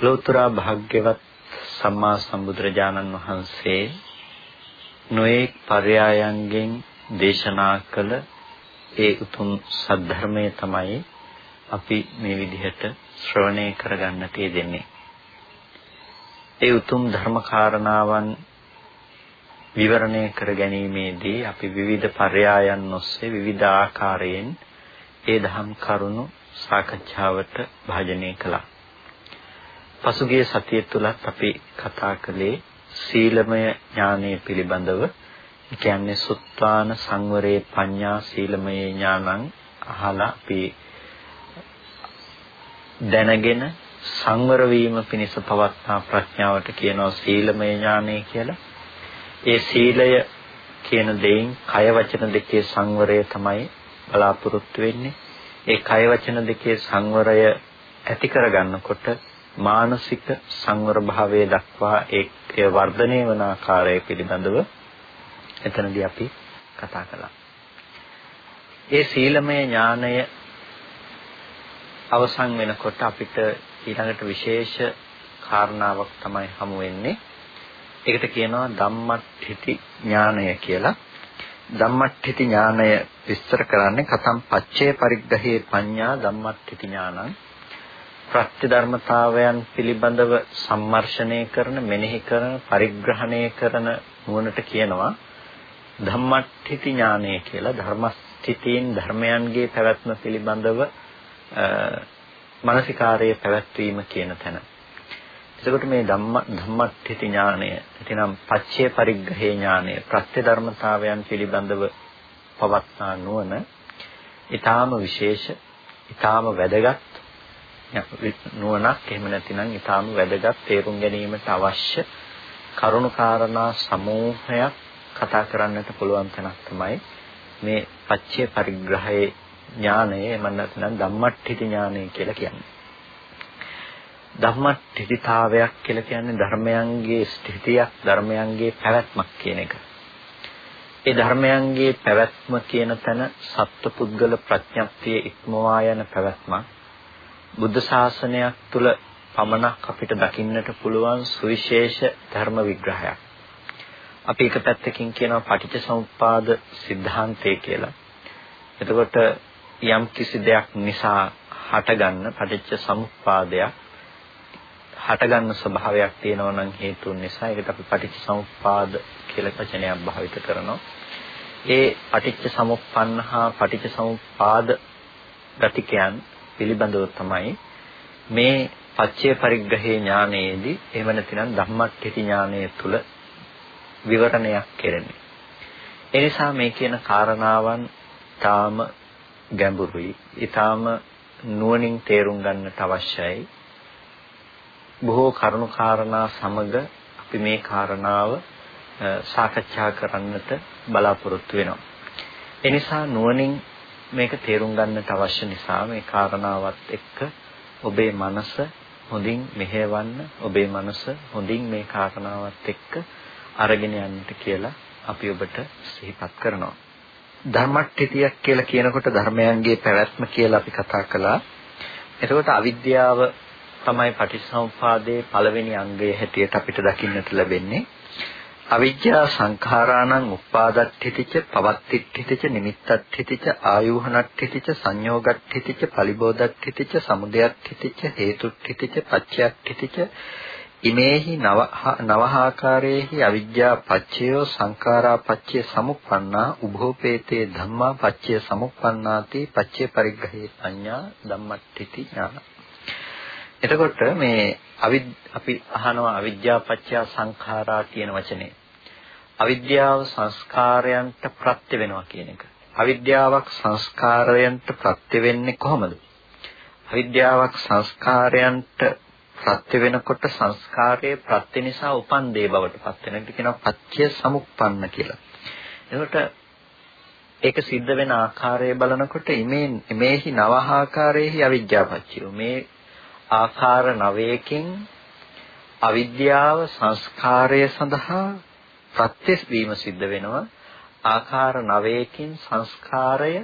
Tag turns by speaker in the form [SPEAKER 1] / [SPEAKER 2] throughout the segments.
[SPEAKER 1] ලෝතර භාග්‍යවත් සම්මා සම්බුදුරජාණන් වහන්සේ නොඑක් පරයායන්ගෙන් දේශනා කළ ඒ උතුම් සද්ධර්මයේ තමයි අපි මේ විදිහට ශ්‍රවණය කරගන්න තියෙන්නේ. ඒ උතුම් ධර්මකාරණාවන් විවරණය කර ගැනීමේදී අපි විවිධ පරයායන් ඔස්සේ විවිධ ආකාරයෙන් ඒ දහම් කරුණු සාකච්ඡාවට භාජනය කළා. පසුගිය සතිය තුලත් අපි කතා කළේ සීලමය ඥානය පිළිබඳව. කියන්නේ සුත්වාන සංවරේ පඤ්ඤා සීලමය ඥානං අහලා අපි දැනගෙන සංවර වීම පිණිස පවත්නා ප්‍රඥාවට කියනවා සීලමය ඥානය කියලා. ඒ සීලය කියන දෙයින් කය වචන දෙකේ සංවරය තමයි බලාපොරොත්තු වෙන්නේ. ඒ කය වචන දෙකේ සංවරය ඇති කරගන්නකොට මානසික සංවර භාවයේ දක්වා ඒ වර්ධනය වන ආකාරය පිළිබඳව එතනදී අපි කතා කළා. ඒ සීලමය ඥානය අවසන් වෙනකොට අපිට ඊළඟට විශේෂ කාරණාවක් තමයි හමු වෙන්නේ. ඒකට කියනවා ධම්මට්ඨිති ඥානය කියලා. ධම්මට්ඨිති ඥානය විස්තර කරන්නේ කතම් පච්චේ පරිග්‍රහයේ පඤ්ඤා ධම්මට්ඨිති ඥානං ප්‍රත්‍ය ධර්මතාවයන් පිළිබඳව සම්මර්ෂණය කරන මෙනෙහි කරන පරිග්‍රහණය කරන නුවණට කියනවා ධම්මට්ඨිති ඥානය කියලා ධර්මස්ථිතීන් ධර්මයන්ගේ පැවැත්ම පිළිබඳව මානසිකාරයේ පැවැත්වීම කියන තැන. එතකොට මේ ධම්ම ධම්මට්ඨිති ඥානය, එතනම් පච්චේ පරිග්‍රහේ ඥානය, ප්‍රත්‍ය ධර්මතාවයන් පිළිබඳව පවත්නා නුවණ ඊටාම විශේෂ, ඊටාම වැදගත් නුවණක් එහෙම නැතිනම් ඊටාම වැදගත් තේරුම් ගැනීමට අවශ්‍ය කරුණු කාරණා සමූහයක් කතා කරන්නට පුළුවන් තැනක් තමයි මේ පච්චේ පරිග්‍රහයේ ඥානය එහෙම නැත්නම් ධම්මට්ඨිති ඥානය කියලා කියන්නේ. ධම්මට්ඨිතාවයක් කියලා කියන්නේ ධර්මයන්ගේ ස්ථිතියක් ධර්මයන්ගේ පැවැත්මක් කියන එක. ඒ ධර්මයන්ගේ පැවැත්ම කියන තැන සත්පුද්ගල ප්‍රඥප්තිය ඉක්මවා යන පැවැත්මක්. බුද්ධ ශාසනයක් තුල පමණක් අපිට දකින්නට පුළුවන් සුවිශේෂ ධර්ම විග්‍රහයක්. අපි එක පැත්තකින් කියනවා පටිච්චසමුප්පාද સિદ્ધාන්තය කියලා. එතකොට යම් කිසි දෙයක් නිසා හටගන්න පටිච්ච සමුප්පාදයක් හටගන්න ස්වභාවයක් තියෙනවා නම් හේතුන් නිසා ඒකට අපි පටිච්ච සමුප්පාද කියලා වචනයක් භාවිත කරනවා. ඒ පටිච්ච සමුප්පන්න හා පටිච්ච සමුප්පාද ගතිකයන් පිළිබඳව තමයි මේ පච්චේ පරිග්‍රහේ ඥානයේදී එහෙම නැතිනම් ධම්මට්ඨිති ඥානය තුල විවරණයක් කෙරෙන්නේ. ඒ නිසා මේ කියන කාරණාවන් තාම ගැඹුරුයි. ඊටාම නුවණින් තේරුම් ගන්නට අවශ්‍යයි. බොහෝ කරුණු කාරණා සමග අපි මේ කාරණාව සාකච්ඡා කරන්නට බලාපොරොත්තු වෙනවා. ඒ නිසා නුවණින් මේක තේරුම් ගන්නට අවශ්‍ය නිසා මේ කාරණාවත් එක්ක ඔබේ මනස හොඳින් මෙහෙවන්න ඔබේ මනස හොඳින් මේ කාරණාවත් එක්ක අරගෙන යන්නට කියලා අපි ඔබට සිහිපත් කරනවා. ධර්මට්ඨිතියක් කියලා කියනකොට ධර්මයන්ගේ පැවැත්ම කියලා අපි කතා කළා. එතකොට අවිද්‍යාව තමයි පටිච්චසමුපාදයේ පළවෙනි අංගය හැටියට අපිට දකින්නට ලැබෙන්නේ. අවිජ්ජා සංඛාරාණං උපාදට්ඨිතිච පවත්තිට්ඨිතිච නිමිත්තට්ඨිතිච ආයෝහනට්ඨිතිච සංයෝගට්ඨිතිච පලිබෝධට්ඨිතිච සමුදයට්ඨිතිච හේතුට්ඨිතිච පච්චයට්ඨිතිච ඉමේහි නවහාකාරයේහි අවිජ්ජා පච්චයෝ සංඛාරා පච්චය සමුප්පන්නා උභෝපේතේ ධම්මා පච්චය සමුප්පන්නාති පච්චය පරිග්‍රහේ සංඥා ධම්මට්ඨිති ඥාන එතකොට මේ අපි අහනවා අවිද්‍යාව පත්‍ය සංඛාරා කියන වචනේ. අවිද්‍යාව සංස්කාරයන්ට ප්‍රත්‍ය වෙනවා කියන එක. අවිද්‍යාවක් සංස්කාරයන්ට ප්‍රත්‍ය වෙන්නේ කොහොමද? අවිද්‍යාවක් සංස්කාරයන්ට ප්‍රත්‍ය වෙනකොට සංස්කාරයේ ප්‍රත්‍ය නිසා උපන් දේ බවට පත් වෙන එකට කියනවා පත්‍ය සමුප්පන්න කියලා. එතකොට ඒක සිද්ධ වෙන ආකාරය බලනකොට ඉමේ මේහි නවහාකාරයේහි අවිද්‍යාපච්චය. මේ ආකාර නවයකින් අවිද්‍යාව සංස්කාරය සඳහා ප්‍රත්‍යස් වීම සිද්ධ වෙනවා. ආකාර නවයකින් සංස්කාරය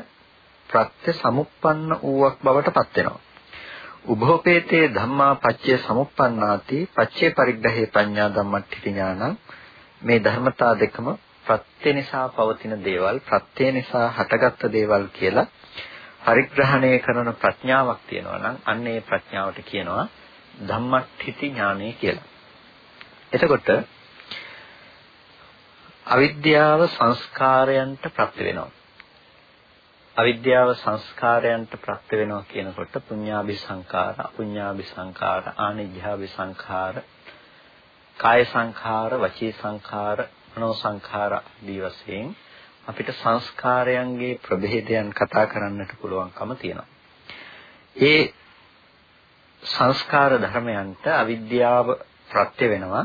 [SPEAKER 1] ප්‍රත්‍ය සමුප්පන්න වූවක් බවට පත් වෙනවා. උභෝපේතේ ධම්මා පච්චය සමුප්පන්නාති පච්චේ පරිග්‍රහේ පඤ්ඤා ධම්මට්ඨි ඥානං මේ ධර්මතා දෙකම ප්‍රත්‍ය නිසා පවතින දේවල් ප්‍රත්‍ය නිසා හටගත්ත දේවල් කියලා පරිග්‍රහණය කරන ප්‍රඥාවක් තියෙනවා නම් අන්න ඒ ප්‍රඥාවට කියනවා ධම්මට්ඨිති ඥානය කියලා. එතකොට අවිද්‍යාව සංස්කාරයන්ට ප්‍රත්‍ය වෙනවා. අවිද්‍යාව සංස්කාරයන්ට ප්‍රත්‍ය වෙනවා කියනකොට පුඤ්ඤාභි සංඛාර, අපුඤ්ඤාභි සංඛාර, ආනිජ්ජාභි සංඛාර, කාය සංඛාර, වචී සංඛාර, මනෝ සංඛාර ආදී වශයෙන් අපිට සංස්කාරයන්ගේ ප්‍රභේදයන් කතා කරන්නට පුළුවන්කම තියෙනවා. ඒ සංස්කාර ධර්මයන්ට අවිද්‍යාව ප්‍රත්‍ය වෙනවා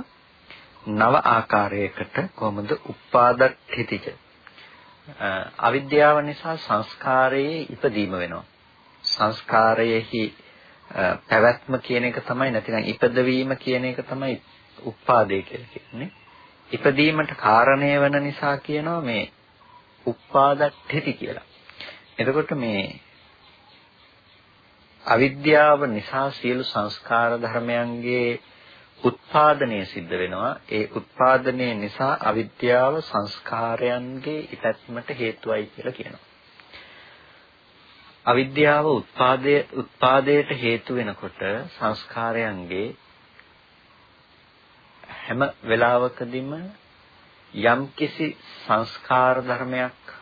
[SPEAKER 1] නව ආකාරයකට කොහොමද උපාදට්ඨිතිච අවිද්‍යාව නිසා සංස්කාරයේ ඉපදීම වෙනවා. සංස්කාරයේහි පැවැත්ම කියන එක තමයි නැතිනම් ඉපදවීම කියන එක තමයි උපාදේ කියලා කියන්නේ. ඉපදීමට කාරණය වෙන නිසා කියනවා මේ උපාදට්ඨිති කියලා. එතකොට මේ අවිද්‍යාව නිසා සියලු සංස්කාර ධර්මයන්ගේ උත්පාදනය සිද්ධ වෙනවා. ඒ උත්පාදනය නිසා අවිද්‍යාව සංස්කාරයන්ගේ ඉපැත්මට හේතුවයි කියලා කියනවා. අවිද්‍යාව උත්පාදයේ උත්පාදයට හේතු වෙනකොට සංස්කාරයන්ගේ හැම වෙලාවකදීම යම්කිසි සංස්කාර ධර්මයක්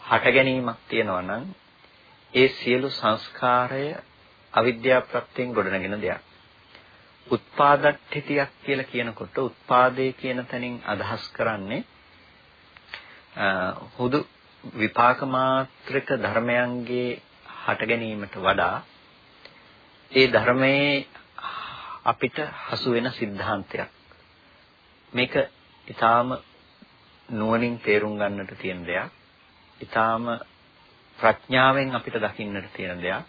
[SPEAKER 1] හට ගැනීමක් තියෙනවා නම් ඒ සියලු සංස්කාරය අවිද්‍යාව ප්‍රත්‍යයෙන් ගොඩනගෙන දෙයක්. උත්පාදට්ඨිතියක් කියලා කියනකොට උත්පාදේ කියන තැනින් අදහස් කරන්නේ හුදු විපාක මාත්‍රික ධර්මයන්ගේ හට ගැනීමට වඩා ඒ ධර්මයේ අපිට හසු වෙන સિદ્ધාන්තයක් මේක ඊටාම නුවණින් තේරුම් ගන්නට තියෙන දෙයක්. ඊටාම ප්‍රඥාවෙන් අපිට දකින්නට තියෙන දෙයක්.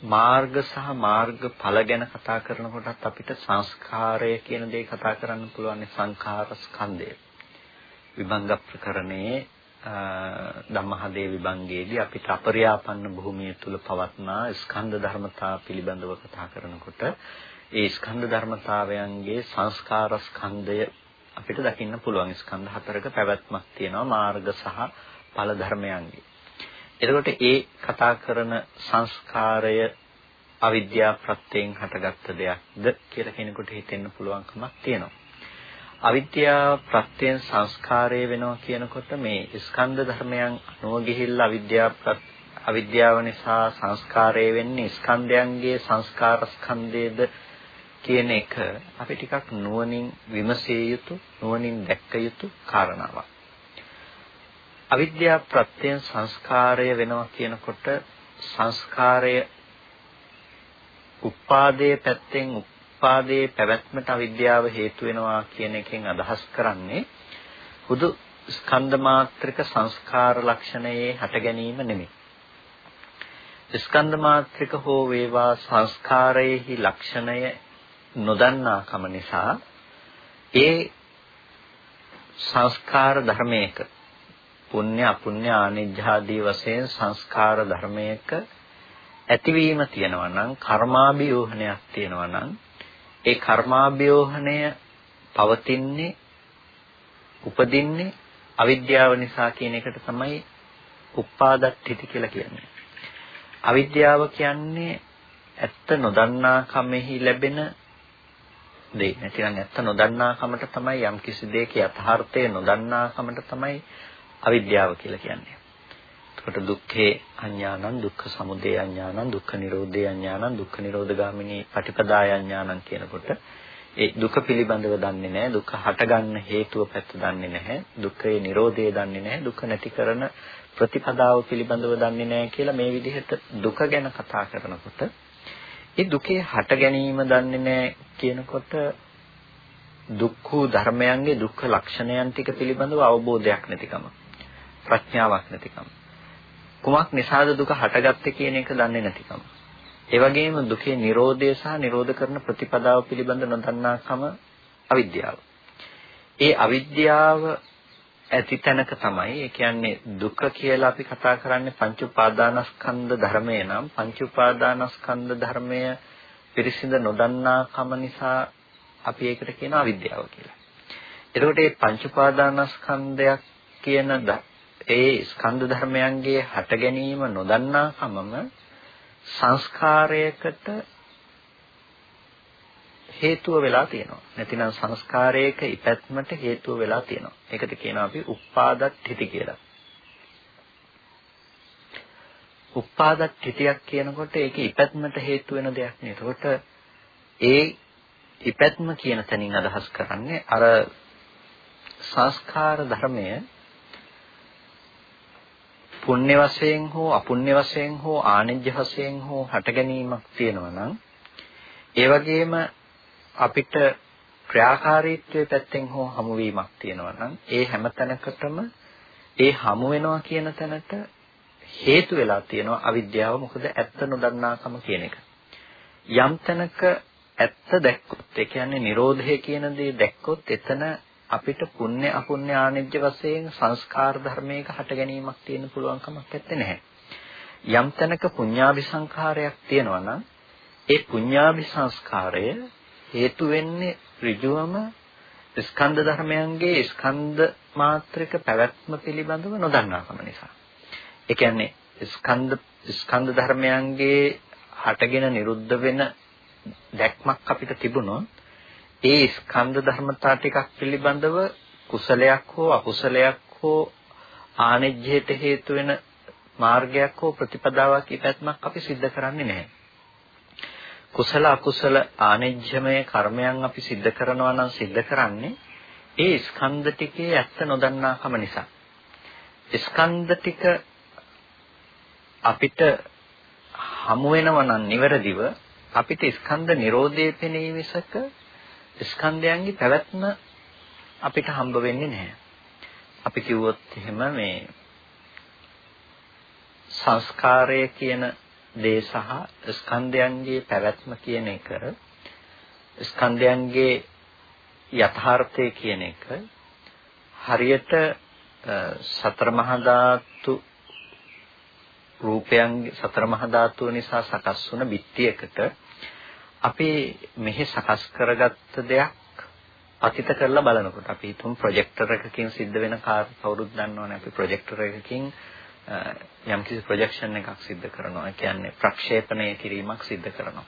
[SPEAKER 1] මාර්ග සහ මාර්ගඵල ගැන කතා කරනකොටත් අපිට සංස්කාරය කියන දේ කතා කරන්න පුළුවන් සංඛාර ස්කන්ධය. විභංග ප්‍රකරණයේ ධම්මහදේ විභංගයේදී අපිට අපරියාපන්න භූමිය තුල පවත්නා ස්කන්ධ ධර්මතා පිළිබඳව කතා කරනකොට ඒ ස්කන්ධ ධර්මතාවයන්ගේ සංස්කාර ස්කන්ධය අපිට දකින්න පුළුවන් ස්කන්ධ හතරක පැවැත්මක් තියෙනවා මාර්ග සහ ඵල ධර්මයන්ගේ. එතකොට ඒ කතා කරන සංස්කාරය අවිද්‍යා ප්‍රත්‍යයෙන් හටගත්ත දෙයක්ද කියලා කෙනෙකුට හිතෙන්න පුළුවන්කමක් තියෙනවා. අවිද්‍යා ප්‍රත්‍යයෙන් සංස්කාරය වෙනවා කියනකොට මේ ස්කන්ධ ධර්මයන් අනුව ගිහිල්ලා අවිද්‍යා අවිද්‍යාව නිසා සංස්කාරය වෙන්නේ ස්කන්ධයන්ගේ සංස්කාර ස්කන්ධයේද කියන එක අපි ටිකක් නුවණින් විමසිය යුතු නුවණින් දැක්ක යුතු කාරණාවක්. අවිද්‍යා ප්‍රත්‍යයෙන් සංස්කාරය වෙනවා කියනකොට සංස්කාරය උපාදයේ පැත්තෙන් උපාදයේ පැවැත්මට අවිද්‍යාව හේතු වෙනවා කියන එකෙන් අදහස් කරන්නේ හුදු ස්කන්ධ මාත්‍රික සංස්කාර ලක්ෂණයේ හට ගැනීම නෙමෙයි. ස්කන්ධ මාත්‍රික හෝ වේවා සංස්කාරයේහි ලක්ෂණය නොදන්නාකම නිසා ඒ සංස්කාර ධර්මයක පුණ්‍ය අපුණ්‍ය ආනිජ්ජාදී වශයෙන් සංස්කාර ධර්මයක ඇතිවීම තියෙනවා නම් කර්මාභියෝහණයක් තියෙනවා නම් ඒ කර්මාභියෝහණය පවතින්නේ උපදින්නේ අවිද්‍යාව නිසා කියන එකට තමයි උපාදට්ඨිති කියලා කියන්නේ. අවිද්‍යාව කියන්නේ ඇත්ත නොදන්නා කමෙහි ලැබෙන දෙයක්. නැතිනම් ඇත්ත නොදන්නා කමට තමයි යම් කිසි දෙයක යථාර්ථය නොදන්නා කමට තමයි අවිද්‍යාව කියලා කියන්නේ. එතකොට දුක්ඛේ අඥානං දුක්ඛ සමුදය අඥානං දුක්ඛ නිරෝධේ අඥානං දුක්ඛ නිරෝධගාමිනී පටිපදාය අඥානං කියනකොට ඒ දුක පිළිබඳව දන්නේ නැහැ දුක හටගන්න හේතුව පැත්ත දන්නේ නැහැ දුකේ Nirodhe දන්නේ නැහැ දුක නැති කරන ප්‍රතිපදාව පිළිබඳව දන්නේ නැහැ කියලා මේ විදිහට දුක ගැන කතා කරනකොට ඒ දුකේ හට ගැනීම දන්නේ නැහැ කියනකොට දුක්ඛ ධර්මයන්ගේ දුක්ඛ ලක්ෂණයන් ටික පිළිබඳව අවබෝධයක් නැතිකම ප්‍රඥාවක් නැතිකම කුමක් නිසාද දුක හටගත්තේ කියන එක දන්නේ නැතිකම ඒ වගේම දුකේ Nirodha සහ Nirodha කරන ප්‍රතිපදාව පිළිබඳ නොදන්නාකම අවිද්‍යාව. ඒ අවිද්‍යාව ඇති තැනක තමයි ඒ කියන්නේ දුක කියලා අපි කතා කරන්නේ පංච උපාදානස්කන්ධ ධර්මය නම් පංච උපාදානස්කන්ධ ධර්මය පිරිසිඳ නොදන්නාකම නිසා අපි ඒකට කියන අවිද්‍යාව කියලා. එතකොට මේ පංච උපාදානස්කන්ධයක් කියන ඒ ස්කන්ධ ධර්මයන්ගේ හට ගැනීම නොදන්නාකමම සංස්කාරයකට හේතුව වෙලා තියෙනවා. නැතිනම් සංස්කාරයක ඉපැත්මට හේතුව වෙලා තියෙනවා. ඒකට කියනවා අපි උපාදත්ථಿತಿ කියලා. උපාදත්ථಿತಿයක් කියනකොට ඒක ඉපැත්මට හේතු වෙන දෙයක් නේ. එතකොට ඒ ඉපැත්ම කියන තැනින් අදහස් කරන්නේ අර සංස්කාර ධර්මය පුණ්‍ය වශයෙන් හෝ අපුණ්‍ය වශයෙන් හෝ ආනිජ්‍ය වශයෙන් හෝ හට ගැනීමක් තියෙනවා නම් ඒ වගේම අපිට ක්‍රියාකාරීත්වයේ පැත්තෙන් හෝ හමුවීමක් තියෙනවා නම් ඒ හැම තැනකටම ඒ හමු වෙනවා කියන තැනට හේතු වෙලා තියෙනවා අවිද්‍යාව මොකද ඇත්ත නොදන්නාකම කියන එක. යම් තැනක ඇත්ත දැක්කොත් ඒ කියන්නේ Nirodhe කියන දේ දැක්කොත් එතන අපිට පුණ්‍ය අපුණ්‍ය ආනිජ්‍ය වශයෙන් සංස්කාර ධර්මයක හට ගැනීමක් තියෙන පුළුවන් කමක් නැත්තේ නැහැ. යම් තැනක පුඤ්ඤාභි සංඛාරයක් තියෙනවා නම් ඒ පුඤ්ඤාභි සංස්කාරය හේතු වෙන්නේ ඍජුවම ස්කන්ධ ධර්මයන්ගේ ස්කන්ධ මාත්‍රික පැවැත්ම පිළිබඳව නොදන්නාකම නිසා. ඒ කියන්නේ ස්කන්ධ ස්කන්ධ ධර්මයන්ගේ හටගෙන නිරුද්ධ වෙන දැක්මක් අපිට තිබුණොත් ඒ ස්කන්ධ ධර්මතා ටිකක් පිළිබඳව කුසලයක් හෝ අකුසලයක් හෝ ආනෙජ්‍යයට හේතු වෙන මාර්ගයක් හෝ ප්‍රතිපදාවක් ඉපැත්මක් අපි සිද්ධ කරන්නේ නැහැ. කුසල අකුසල ආනෙජ්‍යමය කර්මයන් අපි සිද්ධ කරනවා නම් සිද්ධ කරන්නේ ඒ ස්කන්ධ ටිකේ ඇත්ත නොදන්නාකම නිසා. ස්කන්ධ ටික අපිට හමු වෙනවා නම් නිවැරදිව අපිට ස්කන්ධ නිරෝධයේ පෙනී මිසක ස්කන්ධයන්ගේ පැවැත්ම අපිට හම්බ වෙන්නේ නැහැ. අපි කිව්වොත් එහෙම මේ සංස්කාරය කියන දේ සහ ස්කන්ධයන්ගේ පැවැත්ම කියන එක ස්කන්ධයන්ගේ යථාර්ථය කියන එක හරියට සතර මහා ධාතු රූපයන්ගේ සතර මහා ධාතුව නිසා සකස් වුණ බිත්තියකට අපි මෙහි සකස් කරගත්ත දෙයක් අතිත කරලා බලනකොට අපි හිතමු ප්‍රොජෙක්ටර් එකකින් සිද්ධ වෙන කාර්ය කවුරුත් දන්නවනේ අපි ප්‍රොජෙක්ටර් එකකින් යම්කිසි ප්‍රොජෙක්ෂන් එකක් සිද්ධ කරනවා. ඒ කියන්නේ ප්‍රක්ෂේපණය කිරීමක් සිද්ධ කරනවා.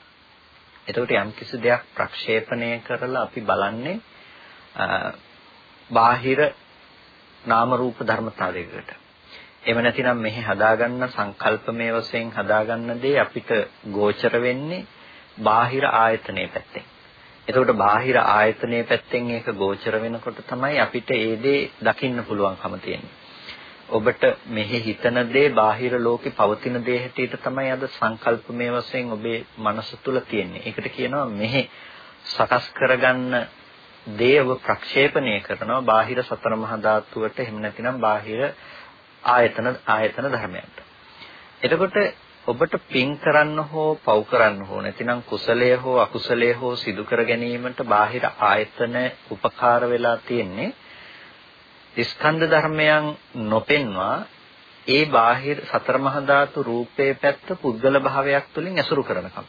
[SPEAKER 1] එතකොට යම්කිසි දෙයක් ප්‍රක්ෂේපණය කරලා අපි බලන්නේ බාහිර නාම රූප ධර්මතාවයකට. එහෙම නැතිනම් මෙහි හදාගන්න සංකල්පමය වශයෙන් හදාගන්න දේ අපිට ගෝචර වෙන්නේ බාහිර ආයතනයේ පැත්තෙන්. එතකොට බාහිර ආයතනයේ පැත්තෙන් ඒක ගෝචර වෙනකොට තමයි අපිට ඒ දේ දකින්න පුළුවන්කම තියෙන්නේ. ඔබට මෙහි හිතන දේ බාහිර ලෝකේ පවතින දේ හැටියට තමයි අද සංකල්පමය වශයෙන් ඔබේ මනස තුල තියෙන්නේ. ඒකට කියනවා මෙහි සකස් කරගන්න දේ ඔබ ප්‍රක්ෂේපණය කරනවා බාහිර සතර මහා ධාතුවට එහෙම නැතිනම් බාහිර ආයතන ආයතන ධර්මයන්ට. එතකොට ඔබට පින් කරන්න හෝ පව් කරන්න හෝ නැතිනම් කුසලය හෝ අකුසලය හෝ සිදු කර ගැනීමට බාහිර ආයතන උපකාර වෙලා තියෙන්නේ ස්කන්ධ ධර්මයන් නොපෙන්වා ඒ බාහිර සතර මහා ධාතු රූපේ පැත්ත පුද්ගල භාවයක් තුලින් ඇසුරු කරනකම්.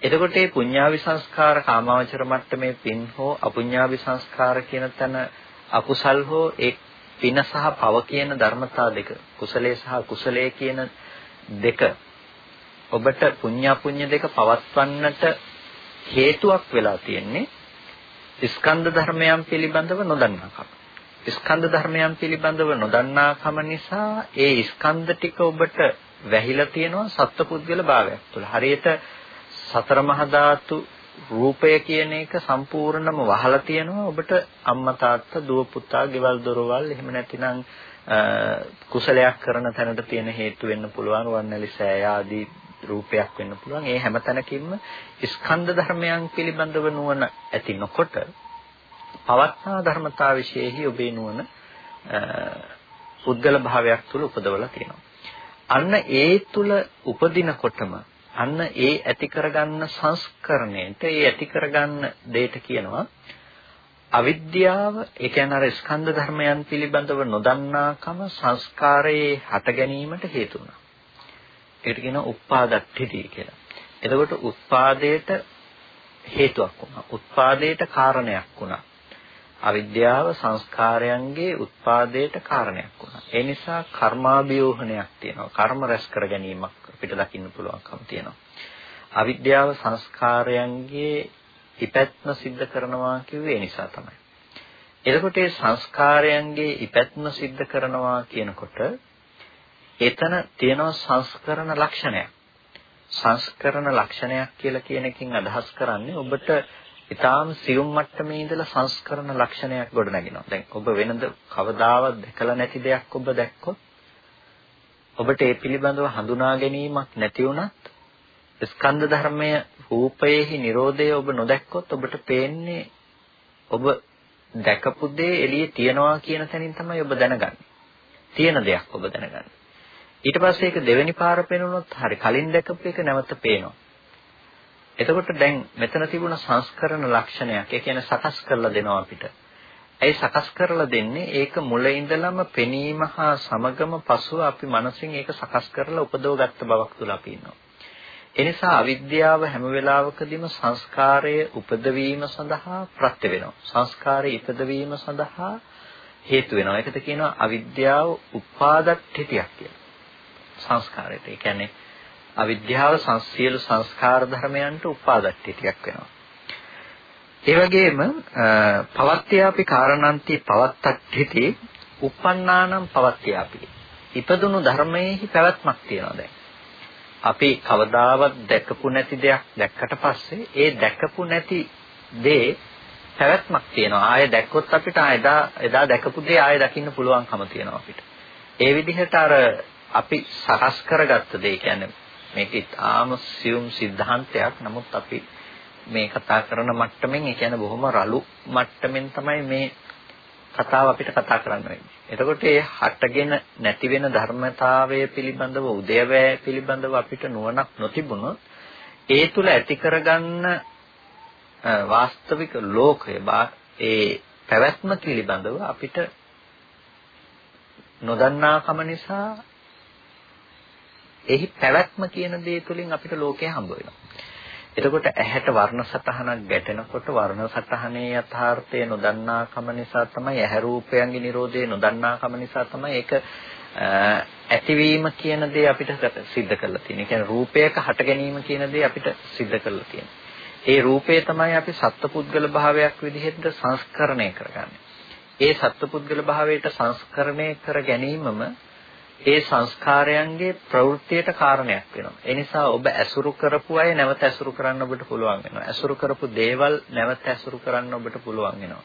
[SPEAKER 1] එතකොට මේ පුඤ්ඤාවි සංස්කාර කාමාවචර මට්ටමේ පින් හෝ අපුඤ්ඤාවි සංස්කාර කියන තැන අකුසල් හෝ ඒ පින සහ පව කියන ධර්මතා දෙක කුසලයේ සහ කුසලයේ කියන දෙක ඔබට පුඤ්ඤාපුඤ්ඤ දෙක පවත්වන්නට හේතුවක් වෙලා තියෙන්නේ ස්කන්ධ ධර්මයන් පිළිබඳව නොදන්නාකම. ස්කන්ධ ධර්මයන් පිළිබඳව නොදන්නාකම නිසා ඒ ස්කන්ධ ටික ඔබට වැහිලා තියෙනවා සත්පුද්ගල භාවයක් තුළ. හරියට සතර මහා ධාතු රූපය කියන එක සම්පූර්ණම වහලා තියෙනවා ඔබට අම්මා තාත්තා දුව පුතා ගෙවල් දොරවල් එහෙම නැතිනම් කුසලයක් කරන තැනට තියෙන හේතු වෙන්න පුළුවන් වන්නලි සෑය ආදී රූපයක් වෙන්න පුළුවන්. ඒ හැම තැනකින්ම ස්කන්ධ ධර්මයන් පිළිබඳව නුවණ ඇති නොකොට පවත්නා ධර්මතා વિશેහි ඔබේ නුවණ පුද්ගල භාවයක් තුල උපදවලා තියෙනවා. අන්න ඒ තුල උපදිනකොටම අන්න ඒ ඇති කරගන්න සංස්කරණයට ඒ ඇති කරගන්න දෙයට කියනවා අවිද්‍යාව ඒ කියන්නේ අර ස්කන්ධ ධර්මයන් පිළිබඳව නොදන්නාකම සංස්කාරයේ හට ගැනීමට හේතු වුණා. ඒකට කියනවා උපාදට්ඨිති කියලා. එතකොට උත්පාදයට හේතුවක් වුණා. උත්පාදයට කාරණයක් වුණා. අවිද්‍යාව සංස්කාරයන්ගේ උත්පාදයට කාරණයක් වුණා. ඒ නිසා කර්මාභියෝහණයක් තියෙනවා. කර්ම රැස් කර ගැනීමක් අපිට දකින්න පුළුවන්කම තියෙනවා. අවිද්‍යාව සංස්කාරයන්ගේ ඉපැත්ම සිද්ධ කරනවා කිව්වේ ඒ නිසා තමයි. එතකොට මේ සංස්කාරයන්ගේ ඉපැත්ම සිද්ධ කරනවා කියනකොට එතන තියෙනවා සංස්කරණ ලක්ෂණයක්. සංස්කරණ ලක්ෂණයක් කියලා කියන එකෙන් අදහස් කරන්නේ ඔබට ඊටාම් සියුම් මට්ටමේ ඉඳලා සංස්කරණ ලක්ෂණයක් ගොඩනගෙනවා. දැන් ඔබ වෙනද කවදාවත් දැකලා නැති දෙයක් ඔබ දැක්කොත් ඔබට ඒ පිළිබඳව හඳුනා ගැනීමක් නැති වුණත් ස්කන්ධ ධර්මය රූපයේහි Nirodhaය ඔබ නොදැක්කොත් ඔබට පේන්නේ ඔබ දැකපු දේ එළියේ තියනවා කියන තැනින් තමයි ඔබ දැනගන්නේ. තියෙන දෙයක් ඔබ දැනගන්නේ. ඊට පස්සේ ඒක දෙවෙනි පාර පේනුනොත් හරි කලින් දැකපු එක නැවත පේනවා. එතකොට දැන් මෙතන තිබුණ සංස්කරණ ලක්ෂණයක් ඒ කියන්නේ සකස් කරලා දෙනවා අපිට. ඇයි සකස් කරලා දෙන්නේ? ඒක මුල ඉඳලම පෙනීම හා සමගම පසුව අපි මනසින් ඒක සකස් කරලා උපදවගත්ත බවක් තුල අපි ඉන්නවා. එනිසා අවිද්‍යාව හැම වෙලාවකදීම සංස්කාරයේ උපදවීම සඳහා ප්‍රත්‍ය වෙනවා. සංස්කාරයේ ඉපදවීම සඳහා හේතු වෙනවා. ඒකට කියනවා අවිද්‍යාව උපාදට්ඨිතියක් කියලා. සංස්කාරයට. ඒ කියන්නේ අවිද්‍යාව සියලු සංස්කාර ධර්මයන්ට උපාදට්ඨිතියක් වෙනවා. ඒ වගේම පවත්‍යාපි කාරණන්ති පවත්තට්ඨිති uppannānam පවත්‍යාපි. ඉපදුණු ධර්මයේහි පැවැත්මක් තියෙනවා දැන්. අපි කවදාවත් දැකපු නැති දෙයක් දැක්කට පස්සේ ඒ දැකපු නැති දේ පැවැත්මක් තියෙනවා. ආය දැක්කොත් අපිට එදා එදා දැකපු දේ ආය දකින්න පුළුවන්කම තියෙනවා අපිට. ඒ විදිහට අර අපි සකස් කරගත්ත දේ කියන්නේ මේක ඉතාම සියුම් સિદ્ધාන්තයක්. නමුත් අපි මේ කතා කරන මට්ටමින් ඒ කියන්නේ බොහොම රළු මට්ටමින් තමයි මේ කතාව අපිට කතා කරන්න වෙන්නේ. එතකොට මේ හටගෙන නැති වෙන ධර්මතාවය පිළිබඳව උදේවැය පිළිබඳව අපිට නුවණක් නොතිබුණොත් ඒ තුල ඇති කරගන්න වාස්තවික ලෝකය ඒ පැවැත්ම පිළිබඳව අපිට නොදන්නාකම නිසා එහි පැවැත්ම කියන දේ තුලින් අපිට ලෝකය හම්බ වෙනවා. එතකොට ඇහැට වර්ණ සටහනක් ගැටෙනකොට වර්ණ සටහනේ යථාර්ථය නොදන්නාකම නිසා තමයි ඇහැ රූපයන්ගේ Nirodhe නොදන්නාකම නිසා තමයි ඒක ඇතිවීම කියන දේ අපිට සිද්ධ කරලා තියෙන්නේ. ඒ කියන්නේ රූපයක හට ගැනීම කියන දේ අපිට සිද්ධ කරලා තියෙන්නේ. ඒ රූපය තමයි අපි සත්පුද්ගල භාවයක් විදිහට සංස්කරණය කරගන්නේ. ඒ සත්පුද්ගල භාවයට සංස්කරණය කර ගැනීමම ඒ සංස්කාරයන්ගේ ප්‍රවෘත්තියට කාරණයක් වෙනවා. ඒ නිසා ඔබ ඇසුරු කරපු අය නැවත ඇසුරු කරන්න ඔබට පුළුවන් වෙනවා. ඇසුරු කරපු දේවල් නැවත ඇසුරු කරන්න ඔබට පුළුවන් වෙනවා.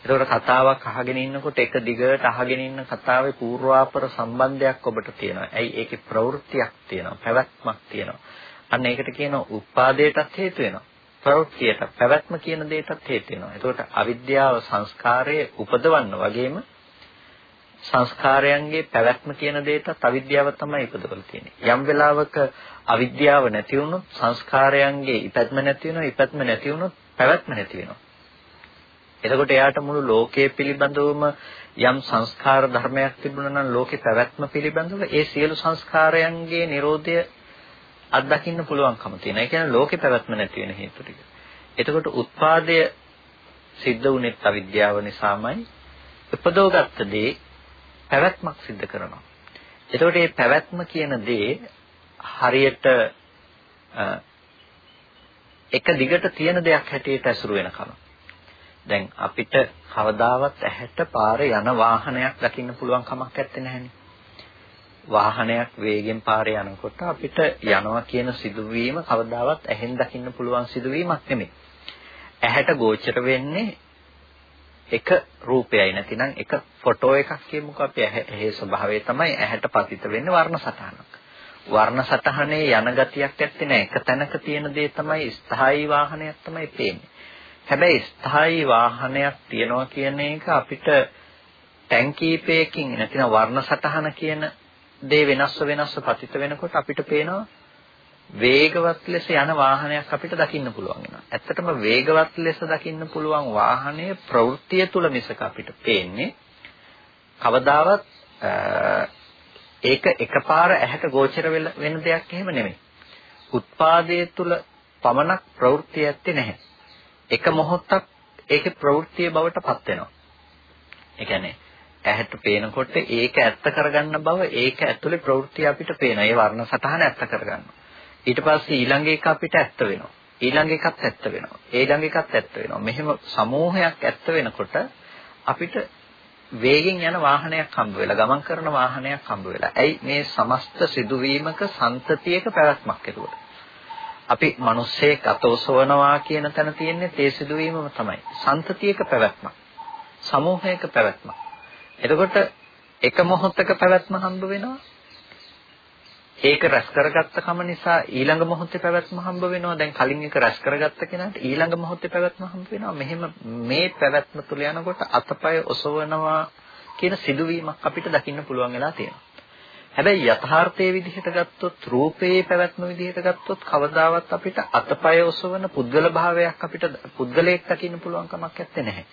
[SPEAKER 1] ඒතකොට කතාවක් අහගෙන ඉන්නකොට එක දිගට අහගෙන ඉන්න කතාවේ පූර්වාපර සම්බන්ධයක් ඔබට තියෙනවා. ඇයි ඒකේ ප්‍රවෘත්තියක් තියෙනවා, පැවැත්මක් තියෙනවා. අන්න ඒකට කියනවා උපාදේටත් හේතු වෙනවා. ප්‍රවෘත්තියට පැවැත්ම කියන දෙයටත් හේතු වෙනවා. ඒතකොට අවිද්‍යාව සංස්කාරයේ උපදවන්න වගේම සංස්කාරයන්ගේ පැවැත්ම කියන දෙයටත් අවිද්‍යාව තමයි ඉපදවල තියෙන්නේ. යම් වෙලාවක අවිද්‍යාව නැති වුණොත් සංස්කාරයන්ගේ ඉපැත්ම නැති වෙනවා, ඉපැත්ම නැති වුණොත් පැවැත්ම නැති වෙනවා. එතකොට එයාට මුළු ලෝකයේ පිළිබඳවම යම් සංස්කාර ධර්මයක් තිබුණා නම් ලෝකේ පැවැත්ම පිළිබඳව ඒ සියලු සංස්කාරයන්ගේ Nirodha අත්දකින්න පුළුවන්කම තියෙනවා. ඒ කියන්නේ ලෝකේ පැවැත්ම නැති වෙන හේතු ටික. එතකොට උත්පාදය සිද්ධ වුණෙත් අවිද්‍යාව නිසාමයි. උපදෝගත්ත දේ පැවැත්මක් සිද්ධ කරනවා. එතකොට මේ පැවැත්ම කියන දේ හරියට එක දිගට තියෙන දෙයක් හැටියට ඇසුරු වෙනකම. දැන් අපිට කවදාවත් ඇහැට පාරේ යන වාහනයක් දකින්න පුළුවන් කමක් නැත්තේ නෑනේ. වාහනයක් වේගෙන් පාරේ යනකොට අපිට යනවා කියන සිදුවීම කවදාවත් ඇහෙන් දකින්න පුළුවන් සිදුවීමක් නෙමෙයි. ඇහැට ගෝචර වෙන්නේ එක රූපයයි නැතිනම් එක ෆොටෝ එකක් කියමුකෝ අපි ඇහි ස්වභාවය තමයි ඇහැට පතිත වෙන්නේ වර්ණ සටහනක්. වර්ණ සටහනේ යන ගතියක් ඇත්තේ නැහැ. එක තැනක තියෙන දේ තමයි ස්ථායී වාහනයක් තමයි පේන්නේ. හැබැයි ස්ථායී වාහනයක් තියනවා කියන එක අපිට ටැංකීපයකින් නැතිනම් වර්ණ සටහන කියන දේ වෙනස්ව වෙනස්ව පතිත වෙනකොට අපිට පේනවා වේගවත් ලෙස යන වාහනයක් අපිට දකින්න පුළුවන් වෙනවා. ඇත්තටම වේගවත් ලෙස දකින්න පුළුවන් වාහනයේ ප්‍රවෘත්තිය තුල මිසක අපිට පේන්නේ කවදාවත් ඒක එකපාර ඇහැට ගෝචර වෙන දෙයක් එහෙම නෙමෙයි. උත්පාදයේ තුල පමණක් ප්‍රවෘත්තිය ඇත්තේ නැහැ. එක මොහොතක් ඒකේ ප්‍රවෘත්තිය බවට පත් වෙනවා. ඒ කියන්නේ ඇහැට පේනකොට ඒක ඇත්ත කරගන්න බව ඒක ඇතුලේ ප්‍රවෘත්ති අපිට පේනවා. ඒ වර්ණ සටහන ඇත්ත කරගන්නවා. ඊට පස්සේ ඊළඟ එක අපිට ඇත්ත වෙනවා. ඊළඟ එකත් ඇත්ත වෙනවා. ඊළඟ එකත් ඇත්ත වෙනවා. මෙහෙම සමූහයක් ඇත්ත වෙනකොට අපිට වේගෙන් යන වාහනයක් හම්බ වෙලා ගමන් කරන වාහනයක් හම්බ වෙලා. ඇයි මේ සමස්ත සිදුවීමක සන්තතියක පැවැත්මක් ඒකට. අපි මිනිස්සෙක් අතෝසවනවා කියන තැන තියෙන්නේ තේ සිදුවීමම තමයි. සන්තතියක පැවැත්මක්. සමූහයක පැවැත්මක්. එතකොට එක මොහොතක පැවැත්ම හම්බ වෙනවා. ඒක රැස් කරගත්ත කම නිසා ඊළඟ මොහොතේ පැවැත්ම හම්බ වෙනවා. දැන් කලින් එක රැස් කරගත්ත කෙනාට ඊළඟ මොහොතේ පැවැත්ම හම්බ වෙනවා. මෙහෙම මේ පැවැත්ම තුල යනකොට අතපය ඔසවනවා කියන සිදුවීමක් අපිට දකින්න පුළුවන් වෙලා තියෙනවා. හැබැයි යථාර්ථයේ විදිහට ගත්තොත් රූපයේ පැවැත්ම විදිහට ගත්තොත් කවදාවත් අපිට අතපය ඔසවන පුද්ගල භාවයක් අපිට පුද්ගලයෙක් දකින්න පුළුවන් කමක් නැත්තේ නැහැ.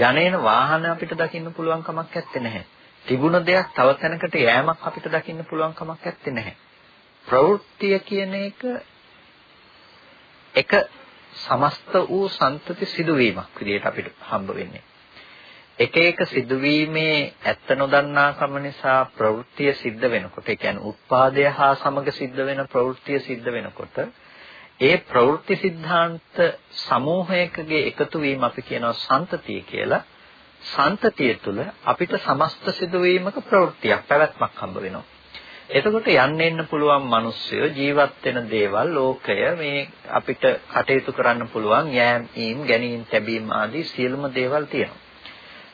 [SPEAKER 1] යන්නේන වාහන අපිට දකින්න පුළුවන් කමක් නැත්තේ නැහැ. තිබුණ දෙයක් තව තැනකට යෑමක් අපිට දකින්න පුළුවන් කමක් නැත්තේ නැහැ. ප්‍රවෘත්තිය කියන එක එක සමස්ත වූ සම්පති සිදුවීමක් විදිහට අපිට හම්බ වෙන්නේ. එක එක සිදුවීමේ ඇත්ත නොදන්නාකම නිසා ප්‍රවෘත්තිය සිද්ධ වෙනකොට, ඒ කියන්නේ උත්පාදය හා සමග සිද්ධ වෙන ප්‍රවෘත්තිය සිද්ධ වෙනකොට ඒ ප්‍රවෘත්ති સિદ્ધාන්ත සමූහයකගේ එකතු වීම අපි කියනවා සම්තතිය කියලා. සන්තතිය තුළ අපිට සමස්ත සිදුවීමක ප්‍රවෘත්තියක් පැවැත්මක් හම්බ වෙනවා. එතකොට යන්න එන්න පුළුවන් මිනිස්සු ජීවත් වෙන දේවල් ලෝකය මේ අපිට කටයුතු කරන්න පුළුවන් යෑම් ඊම් ගැනීම තැබීම ආදී සියලුම දේවල් තියෙනවා.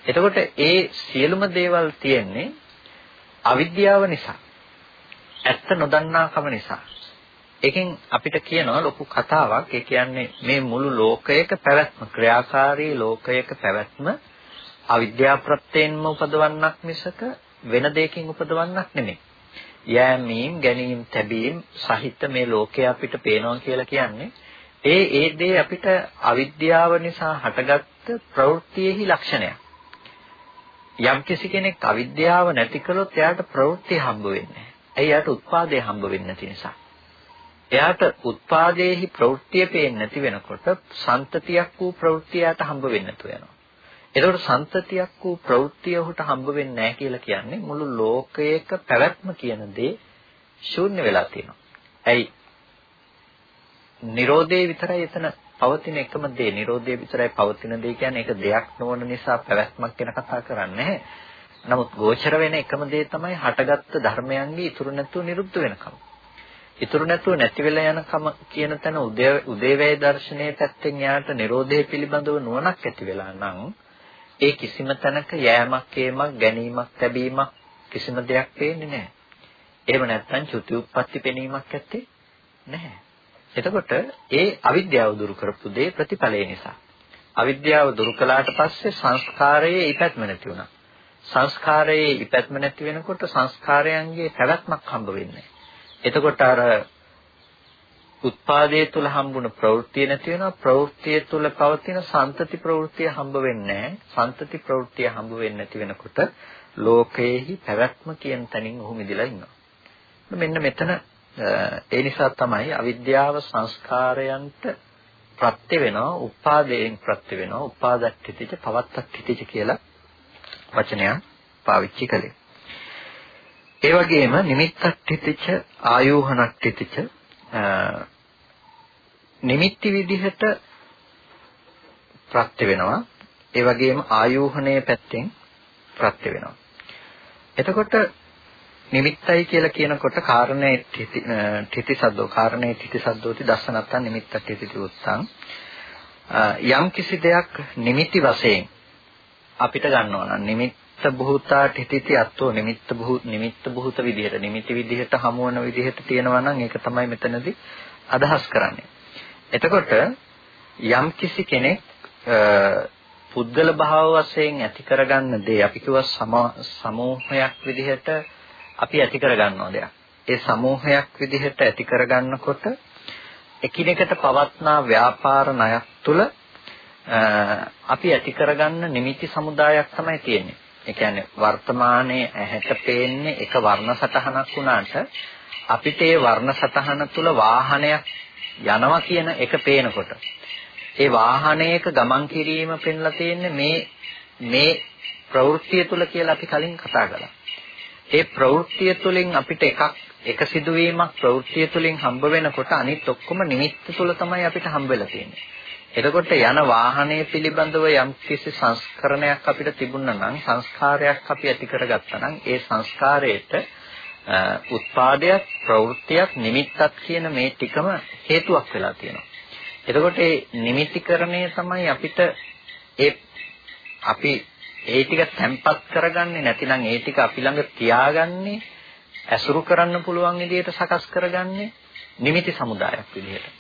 [SPEAKER 1] එතකොට ඒ සියලුම දේවල් තියෙන්නේ අවිද්‍යාව නිසා. ඇත්ත නොදන්නාකම නිසා. එකෙන් අපිට කියනවා ලොකු කතාවක්. ඒ කියන්නේ මේ මුළු ලෝකයක පැවැත්ම ක්‍රියාකාරී ලෝකයක පැවැත්ම අවිද්‍යා ප්‍රත්‍යයෙන්ම උපදවන්නක් මිසක වෙන දෙයකින් උපදවන්නක් නෙමෙයි. යෑමීම්, ගැනීම, තැබීම් සහිත මේ ලෝකය අපිට පේනවා කියලා කියන්නේ ඒ ඒ දේ අපිට අවිද්‍යාව නිසා හටගත්ත ප්‍රවෘත්තියෙහි ලක්ෂණයක්. යම් කිසි කෙනෙක් අවිද්‍යාව නැති කළොත් එයාට ප්‍රවෘත්ති හම්බ වෙන්නේ නැහැ. ඇයි එයාට උත්පාදේ හම්බ වෙන්නේ නැති නිසා. එයාට උත්පාදයේහි ප්‍රවෘත්තිය පේන්නේ නැති වෙනකොට සන්තතියක් වූ ප්‍රවෘත්තියට හම්බ වෙන්නේ නැතුව යනවා. එතකොට සන්තතියක් වූ ප්‍රවෘත්තිය ඔහුට හම්බ වෙන්නේ නැහැ කියලා කියන්නේ මුළු ලෝකයක පැවැත්ම කියන දේ ශූන්‍ය වෙලා තියෙනවා. ඇයි? Nirodhe විතරයි එතන පවතින එකම දේ. Nirodhe විතරයි පවතින දේ කියන්නේ ඒක දෙයක් නොවන නිසා පැවැත්මක් ගැන කතා කරන්නේ නමුත් ගෝචර වෙන එකම දේ තමයි හටගත්තු ධර්මයන්ගේ ඉතුරු නැතුව නිරුද්ධ වෙනකම. ඉතුරු නැතුව නැති වෙලා යනකම කියන තැන උදේවැය දර්ශනයේ පැත්තෙන් යාට Nirodhe පිළිබඳව නුවණක් ඇති වෙලා නම් ඒ කිසිම තැනක යෑමක් ඒමක් ගැනීමක් ලැබීමක් කිසිම දෙයක් පේන්නේ නැහැ. එහෙම නැත්නම් චුති උප්පත්ති පෙනීමක් ඇත්තේ නැහැ. එතකොට ඒ අවිද්‍යාව දුරු කරපු දේ ප්‍රතිඵලය නිසා. අවිද්‍යාව දුරු කළාට පස්සේ සංස්කාරයේ ඉපැත්ම නැති වුණා. සංස්කාරයේ ඉපැත්ම නැති වෙනකොට සංස්කාරයන්ගේ පැවැත්මක් හම්බ වෙන්නේ එතකොට අර උත්පාදයේ තුල හම්බුන ප්‍රවෘත්තිය නැති වෙනවා. ප්‍රවෘත්තිය තුල පවතින සන්තති ප්‍රවෘත්තිය හම්බ වෙන්නේ සන්තති ප්‍රවෘත්තිය හම්බ වෙන්නේ නැති වෙනකොට ලෝකයේහි පැවැත්ම කියන තැනින් ඔහු මිදලා ඉන්නවා. මෙන්න මෙතන ඒ නිසා තමයි අවිද්‍යාව සංස්කාරයන්ට ප්‍රත්‍ය වෙනවා උපාදයෙන් ප්‍රත්‍ය වෙනවා. උපාදක්ඛිතච පවත්තක්ඛිතච කියලා වචනයක් පාවිච්චි කළේ. ඒ වගේම නිමිත්තක්ඛිතච ආයෝහනක්ඛිතච නිමිත්ති විදිහට ප්‍රත්‍ය වෙනවා. ඒ වගේම ආයෝහණයේ පැත්තෙන් ප්‍රත්‍ය වෙනවා. එතකොට නිමිත්තයි කියලා කියනකොට කාරණේ තිති සද්දෝ කාරණේ තිති සද්දෝති දස්සනත්තන් නිමිත්තක් තිති උත්සං යම් කිසි දෙයක් නිමිති වශයෙන් අපිට ගන්නවා නම් නිමිත්ත භූතා තිතිති අත්ෝ නිමිත්ත භූ නිමිත්ත භූත විදිහට නිමිති විදිහට හමු වන විදිහට තියෙනවා නම් ඒක තමයි මෙතනදී අදහස් කරන්නේ. එතකොට යම් කිසි කෙනෙක් පුද්ගල භාව වශයෙන් ඇති කරගන්න දේ අපි කිව්වා සමූහයක් විදිහට අපි ඇති කරගන්නවා දෙයක්. ඒ සමූහයක් විදිහට ඇති කරගන්නකොට එකිනෙකට පවත්නා ව්‍යාපාර ණයක් තුළ අපි ඇති කරගන්න නිමිති සමුදායක් තමයි තියෙන්නේ. ඒ කියන්නේ වර්තමානයේ ඇහැට පේන්නේ එක වර්ණ සටහනක් වුණාට අපිට ඒ වර්ණ සටහන තුළ වාහනයක් යනවා කියන එක පේනකොට ඒ වාහනයක ගමන් කිරීම පෙන්ලා තියෙන්නේ මේ මේ ප්‍රවෘත්තිය තුළ කියලා අපි කලින් කතා කළා. ඒ ප්‍රවෘත්තිය තුළින් අපිට එකක් එක සිදුවීමක් ප්‍රවෘත්තිය තුළින් හම්බ වෙනකොට අනිත් ඔක්කොම නිමිත්ත තුළ තමයි අපිට හම්බ වෙලා තියෙන්නේ. එතකොට යන වාහනය පිළිබඳව යම් කිසි සංස්කරණයක් අපිට තිබුණා නම් සංස්කාරයක් අපි ඇති කරගත්තා නම් ඒ සංස්කාරයට උත්පාදයක් ප්‍රවෘත්තියක් නිමිත්තක් කියන මේ ටිකම හේතුවක් වෙලා තියෙනවා. එතකොට මේ නිමිතිකරණය තමයි අපිට ඒ අපි ඒ ටික තැම්පත් කරගන්නේ නැතිනම් ඒ ටික අපි ළඟ තියාගන්නේ ඇසුරු කරන්න පුළුවන් විදිහට සකස් කරගන්නේ නිමිති සමුදායක් විදිහට.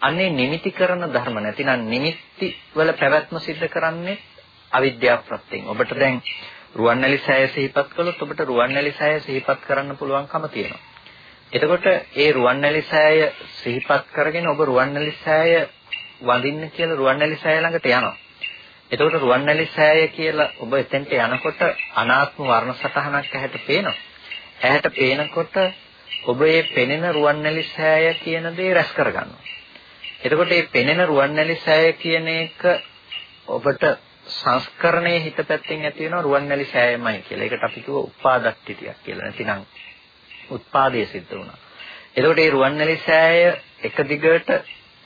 [SPEAKER 1] අන්නේ නිමිති කරන ධර්ම නැතිනම් නිමිති වල පැවැත්ම සිද්ධ කරන්නේ අවිද්‍යාව ප්‍රත්‍යයෙන්. ඔබට දැන් රුවන්වැලි සෑය සිහිපත් කළොත් ඔබට රුවන්වැලි සෑය සිහිපත් කරන්න පුළුවන්කම තියෙනවා. එතකොට ඒ රුවන්වැලි සෑය සිහිපත් කරගෙන ඔබ රුවන්වැලි සෑය වඳින්න කියලා රුවන්වැලි සෑය ළඟට යනවා. එතකොට රුවන්වැලි සෑය කියලා ඔබ එතෙන්ට යනකොට අනාත්ම වර්ණ සටහනක් ඇහැට පේනවා. ඇහැට පේනකොට ඔබ මේ පෙනෙන රුවන්වැලි සෑය කියන දේ රැස් කරගන්නවා. එතකොට මේ පෙනෙන රුවන්වැලි සෑය කියන එක ඔබට සංස්කරණයේ හිත පැත්තෙන් ඇති වෙනවා රුවන්වැලි සෑයමයි කියලා. ඒකට අපි කිව්ව උපාදක්තිතියක් කියලා. නැතිනම් උත්පාදයේ සිද්ධ වුණා. එතකොට මේ රුවන්වැලි සෑය එක දිගට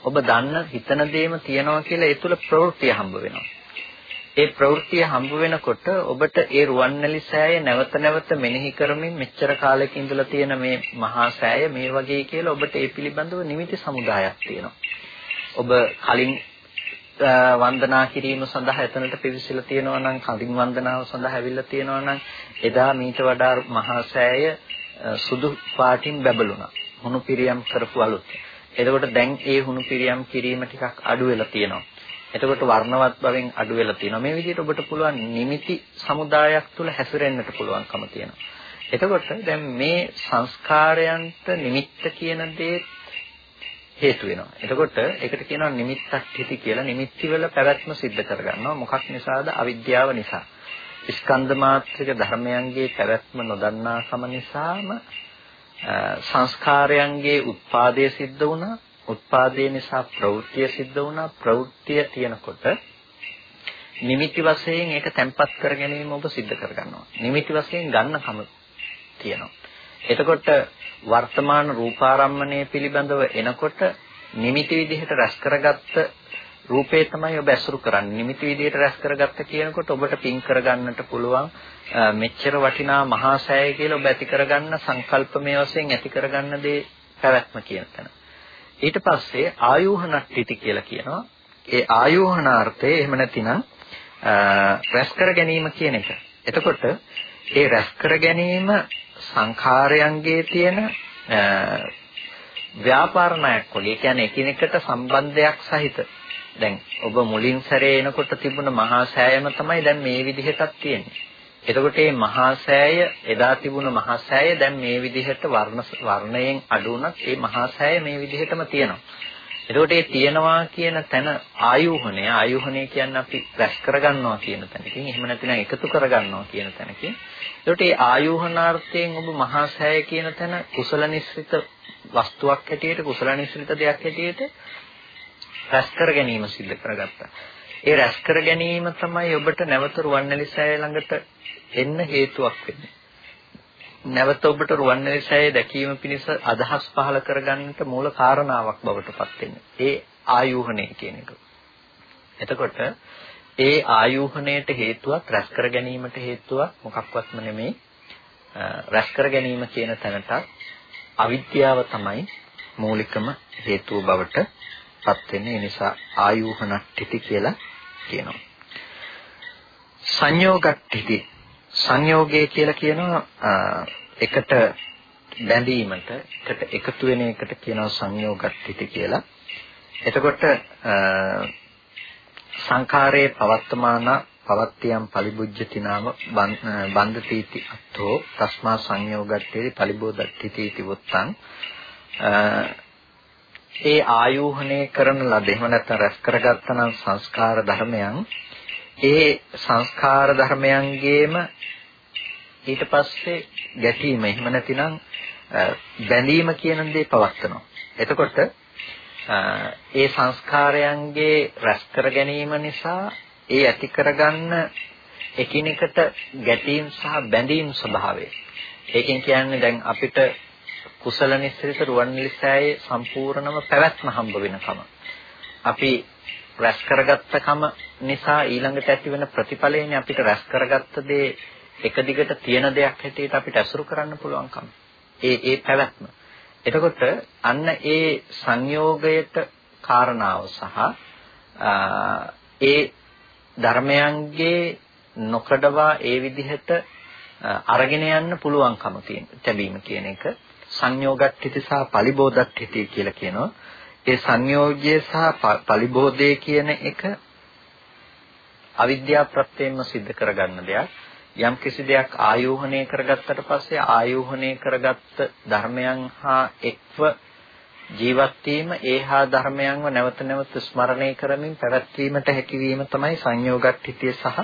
[SPEAKER 1] ඔබ දන්න හිතන දේම තියනවා කියලා ඒ තුල ප්‍රවෘත්තිය හම්බ වෙනවා. ඒ ප්‍රවෘත්තිය හම්බ වෙනකොට ඔබට ඒ රුවන්වැලි සෑය නැවත නැවත මෙනෙහි කරමින් මෙච්චර කාලෙක ඉඳලා තියෙන මේ මහා සෑය මේ වගේ කියලා ඔබට ඒ පිළිබඳව නිමිති සමුදායක් තියෙනවා. ඔබ කලින් වන්දනා කිරීම සඳහා එතනට පිවිසලා තියෙනවා නම් කලින් වන්දනාව සඳහා ඇවිල්ලා තියෙනවා නම් එදා මීට වඩා මහා සෑය සුදු පාටින් බැබළුණා. හුණු පිරියම් කරපු අලුත්. එතකොට දැන් ඒ හුණු පිරියම් කිරීම ටිකක් අඩු වෙලා තියෙනවා. එතකොට වර්ණවත් භවෙන් අඩු වෙලා තියෙනවා. මේ විදිහට ඔබට පුළුවන් නිමිති සමුදායක් තුල හැසිරෙන්නට පුළුවන්කම තියෙනවා. එතකොට දැන් මේ සංස්කාරයන්ට නිමිත්ත කියන දේ හේතු වෙනවා. එතකොට ඒකට කියනවා නිමිත්තක් හිති කියලා. නිමිති වල පැවැත්ම සිද්ධ කරගන්නවා. මොකක් නිසාද? අවිද්‍යාව නිසා. ස්කන්ධ මාත්‍රික ධර්මයන්ගේ පැවැත්ම නොදන්නාකම නිසාම සංස්කාරයන්ගේ උත්පාදය සිද්ධ වුණා. උත්පාදේ නිසා ප්‍රවෘත්තිය සිද්ධ වුණා. ප්‍රවෘත්තිය තියෙනකොට නිමිති වශයෙන් ඒක තැම්පත් කර ගැනීම ඔබ සිද්ධ කරගන්නවා. නිමිති වශයෙන් ගන්නකම තියෙනවා. එතකොට වර්තමාන රූපාරම්මණය පිළිබඳව එනකොට නිමිති විදිහට රැස් කරගත්ත රූපේ තමයි ඔබ ඇසුරු කරන්නේ. නිමිති විදිහට රැස් කරගත්ත කියනකොට ඔබට පින් කරගන්නට පුළුවන් මෙච්චර වටිනා මහා සෑය කියලා ඔබ ඇති කරගන්න සංකල්පමය වශයෙන් ඇති කරගන්න දේ පැවැත්ම කියන තැන. ඊට පස්සේ ආයෝහනට්ටි කියලා කියනවා. ඒ ආයෝහනාර්ථය එහෙම නැතිනම් රැස් කර ගැනීම කියන එක. එතකොට ඒ රැස් කර ගැනීම සංඛාරයන්ගේ තියෙන ව්‍යාපාර ණයක් වගේ. ඒ කියන්නේ එකිනෙකට සම්බන්ධයක් සහිත. දැන් ඔබ මුලින් සැරේ එනකොට තිබුණ මහා සෑයම තමයි දැන් මේ විදිහටත් තියෙන්නේ. එතකොට මේ මහා සෑය එදා තිබුණ මහා සෑය දැන් මේ විදිහට වර්ණ වර්ණයෙන් අඩු වුණත් මේ මහා සෑය මේ විදිහටම තියෙනවා. එතකොට මේ තියනවා කියන තැන ආයෝහණය ආයෝහණය කියන්නේ අපි රැස් කරගන්නවා කියන තැනකින් එහෙම නැතිනම් එකතු කරගන්නවා කියන තැනකින් එතකොට මේ ආයෝහනාර්ථයෙන් ඔබ මහා සෑය කියන තැන කුසල නිස්සිත වස්තුවක් හැටියට කුසල නිස්සිත දෙයක් හැටියට රැස් කර ගැනීම සිද්ධ කරගත්තා. ඒ රැස් කර ගැනීම තමයි ඔබට නැවත රුවන්වැලි සෑය ළඟට එන්න හේතුවක් වෙන්නේ. නැවත ඔබට රුවන්වැලි සෑය දැකීම පිණිස අදහස් පහල කරගන්නට මූල කාරණාවක් බවට පත් වෙන්නේ. ඒ ආයෝහණය කියන එක. එතකොට ඒ ආයෝහණයට හේතුවක් රැස් කර ගැනීමට හේතුවක් මොකක්වත්ම නෙමෙයි. රැස් කර ගැනීම කියන තැනට අවිද්‍යාව තමයි මූලිකම හේතුව බවට පත් වෙන්නේ. ඒ නිසා ආයෝහනට්ඨිති කියලා කියනවා. සංයෝගට්ඨිති සංයෝගය කියලා කියනවා එකට බැඳීමට එකට එකතු වෙන එකට කියනවා සංයෝගට්ඨිති කියලා. එතකොට සංඛාරයේ පවත්තමාන පවත්තියම් පලිබුජ්ජති නාම බන්ධතිති අත්තෝ තස්මා සංයෝගට්ඨේති පලිබෝධට්ඨිති इति වුත්තං ඒ ආයෝහණය කරන ලද එහෙම නැත්නම් රැස් කරගත්තනම් සංස්කාර ධර්මයන් ඒ සංස්කාර ධර්මයන්ගේම ඊට පස්සේ ගැටීම එහෙම නැතිනම් බැඳීම කියන දේ පවත්නවා. එතකොට ඒ සංස්කාරයන්ගේ රැස් කර ගැනීම නිසා ඒ ඇති කරගන්න එකිනෙකට ගැටීම් සහ බැඳීම් ස්වභාවය. ඒකෙන් කියන්නේ දැන් අපිට කුසල නිස්සිත රුවන්වැලිසෑයේ සම්පූර්ණම පැවැත්ම හම්බ වෙනකම. අපි රැස් කරගත්ත කම නිසා ඊළඟට ඇතිවෙන ප්‍රතිඵලයනේ අපිට රැස් කරගත්ත දේ එක දිගට තියෙන දෙයක් හැටියට අපිට අසුරු කරන්න පුළුවන්කම. ඒ ඒ පැවැත්ම. එතකොට අන්න ඒ සංයෝගයට කාරණාව සහ ඒ ධර්මයන්ගේ නොකඩවා ඒ විදිහට අරගෙන යන්න පුළුවන්කම තියෙන තැබීම කියන එක සංයෝගට්ඨිත සහ පලිබෝධට්ඨිත කියලා කියනවා. ඒ සංයෝගය සහ පලිබෝධය කියන එක අවිද්‍යා ප්‍රත්‍යයෙන්ම සිද්ධ කරගන්න දෙයක්. යම් කිසි දෙයක් ආයෝහණය කරගත්තට පස්සේ ආයෝහණය කරගත්ත ධර්මයන් හා එක්ව ජීවත් වීම ඒහා ධර්මයන්ව නැවත නැවත ස්මරණය කරමින් පැවැත්වීමට හැකියවීම තමයි සංයෝගට්ඨිතිය සහ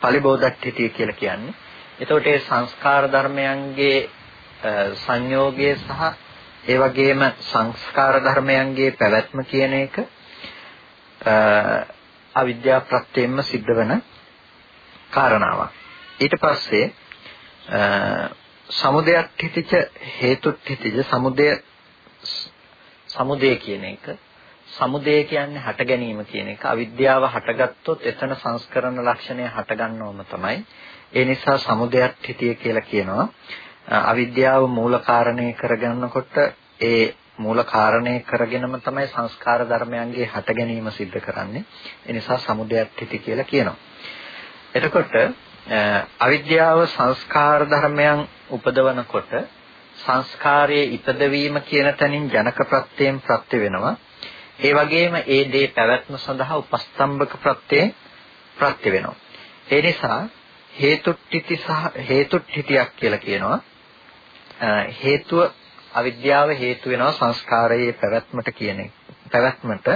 [SPEAKER 1] පලිබෝධට්ඨිතිය කියලා කියන්නේ. එතකොට ඒ සංස්කාර ධර්මයන්ගේ සංයෝගය සහ ඒ වගේම සංස්කාර ධර්මයන්ගේ පැවැත්ම කියන එක අවිද්‍යා ප්‍රත්‍යයෙන්ම සිද්ධ වෙන කාරණාවක්. ඊට පස්සේ සමුදයක් හිතිච හේතුත් හිතිච සමුදය සමුදය කියන එක සමුදය කියන්නේ හට ගැනීම කියන එක අවිද්‍යාව හටගත්තොත් එතන සංස්කරණ ලක්ෂණය හටගන්නවම තමයි ඒ නිසා සමුදයක් හිතිය කියලා කියනවා අවිද්‍යාව මූල කාරණේ කරගන්නකොට ඒ මූල කාරණේ කරගෙනම තමයි සංස්කාර ධර්මයන්ගේ හට ගැනීම සිද්ධ කරන්නේ ඒ නිසා සමුදයක් හිති කියලා කියනවා එතකොට අවිද්‍යාව සංස්කාර ධර්මයන් උපදවනකොට සංස්කාරයේ ඉපදවීම කියන තැනින් ජනක ප්‍රත්‍යයෙන් ප්‍රත්‍ය වෙනවා. ඒ වගේම ඒ දේ පැවැත්ම සඳහා උපස්තම්භක ප්‍රත්‍යයෙන් ප්‍රත්‍ය වෙනවා. ඒ නිසා හේතුට්ඨිති සහ හේතුට්ඨිතියක් කියලා කියනවා. හේතුව අවිද්‍යාව හේතු වෙනවා සංස්කාරයේ පැවැත්මට කියන පැවැත්මට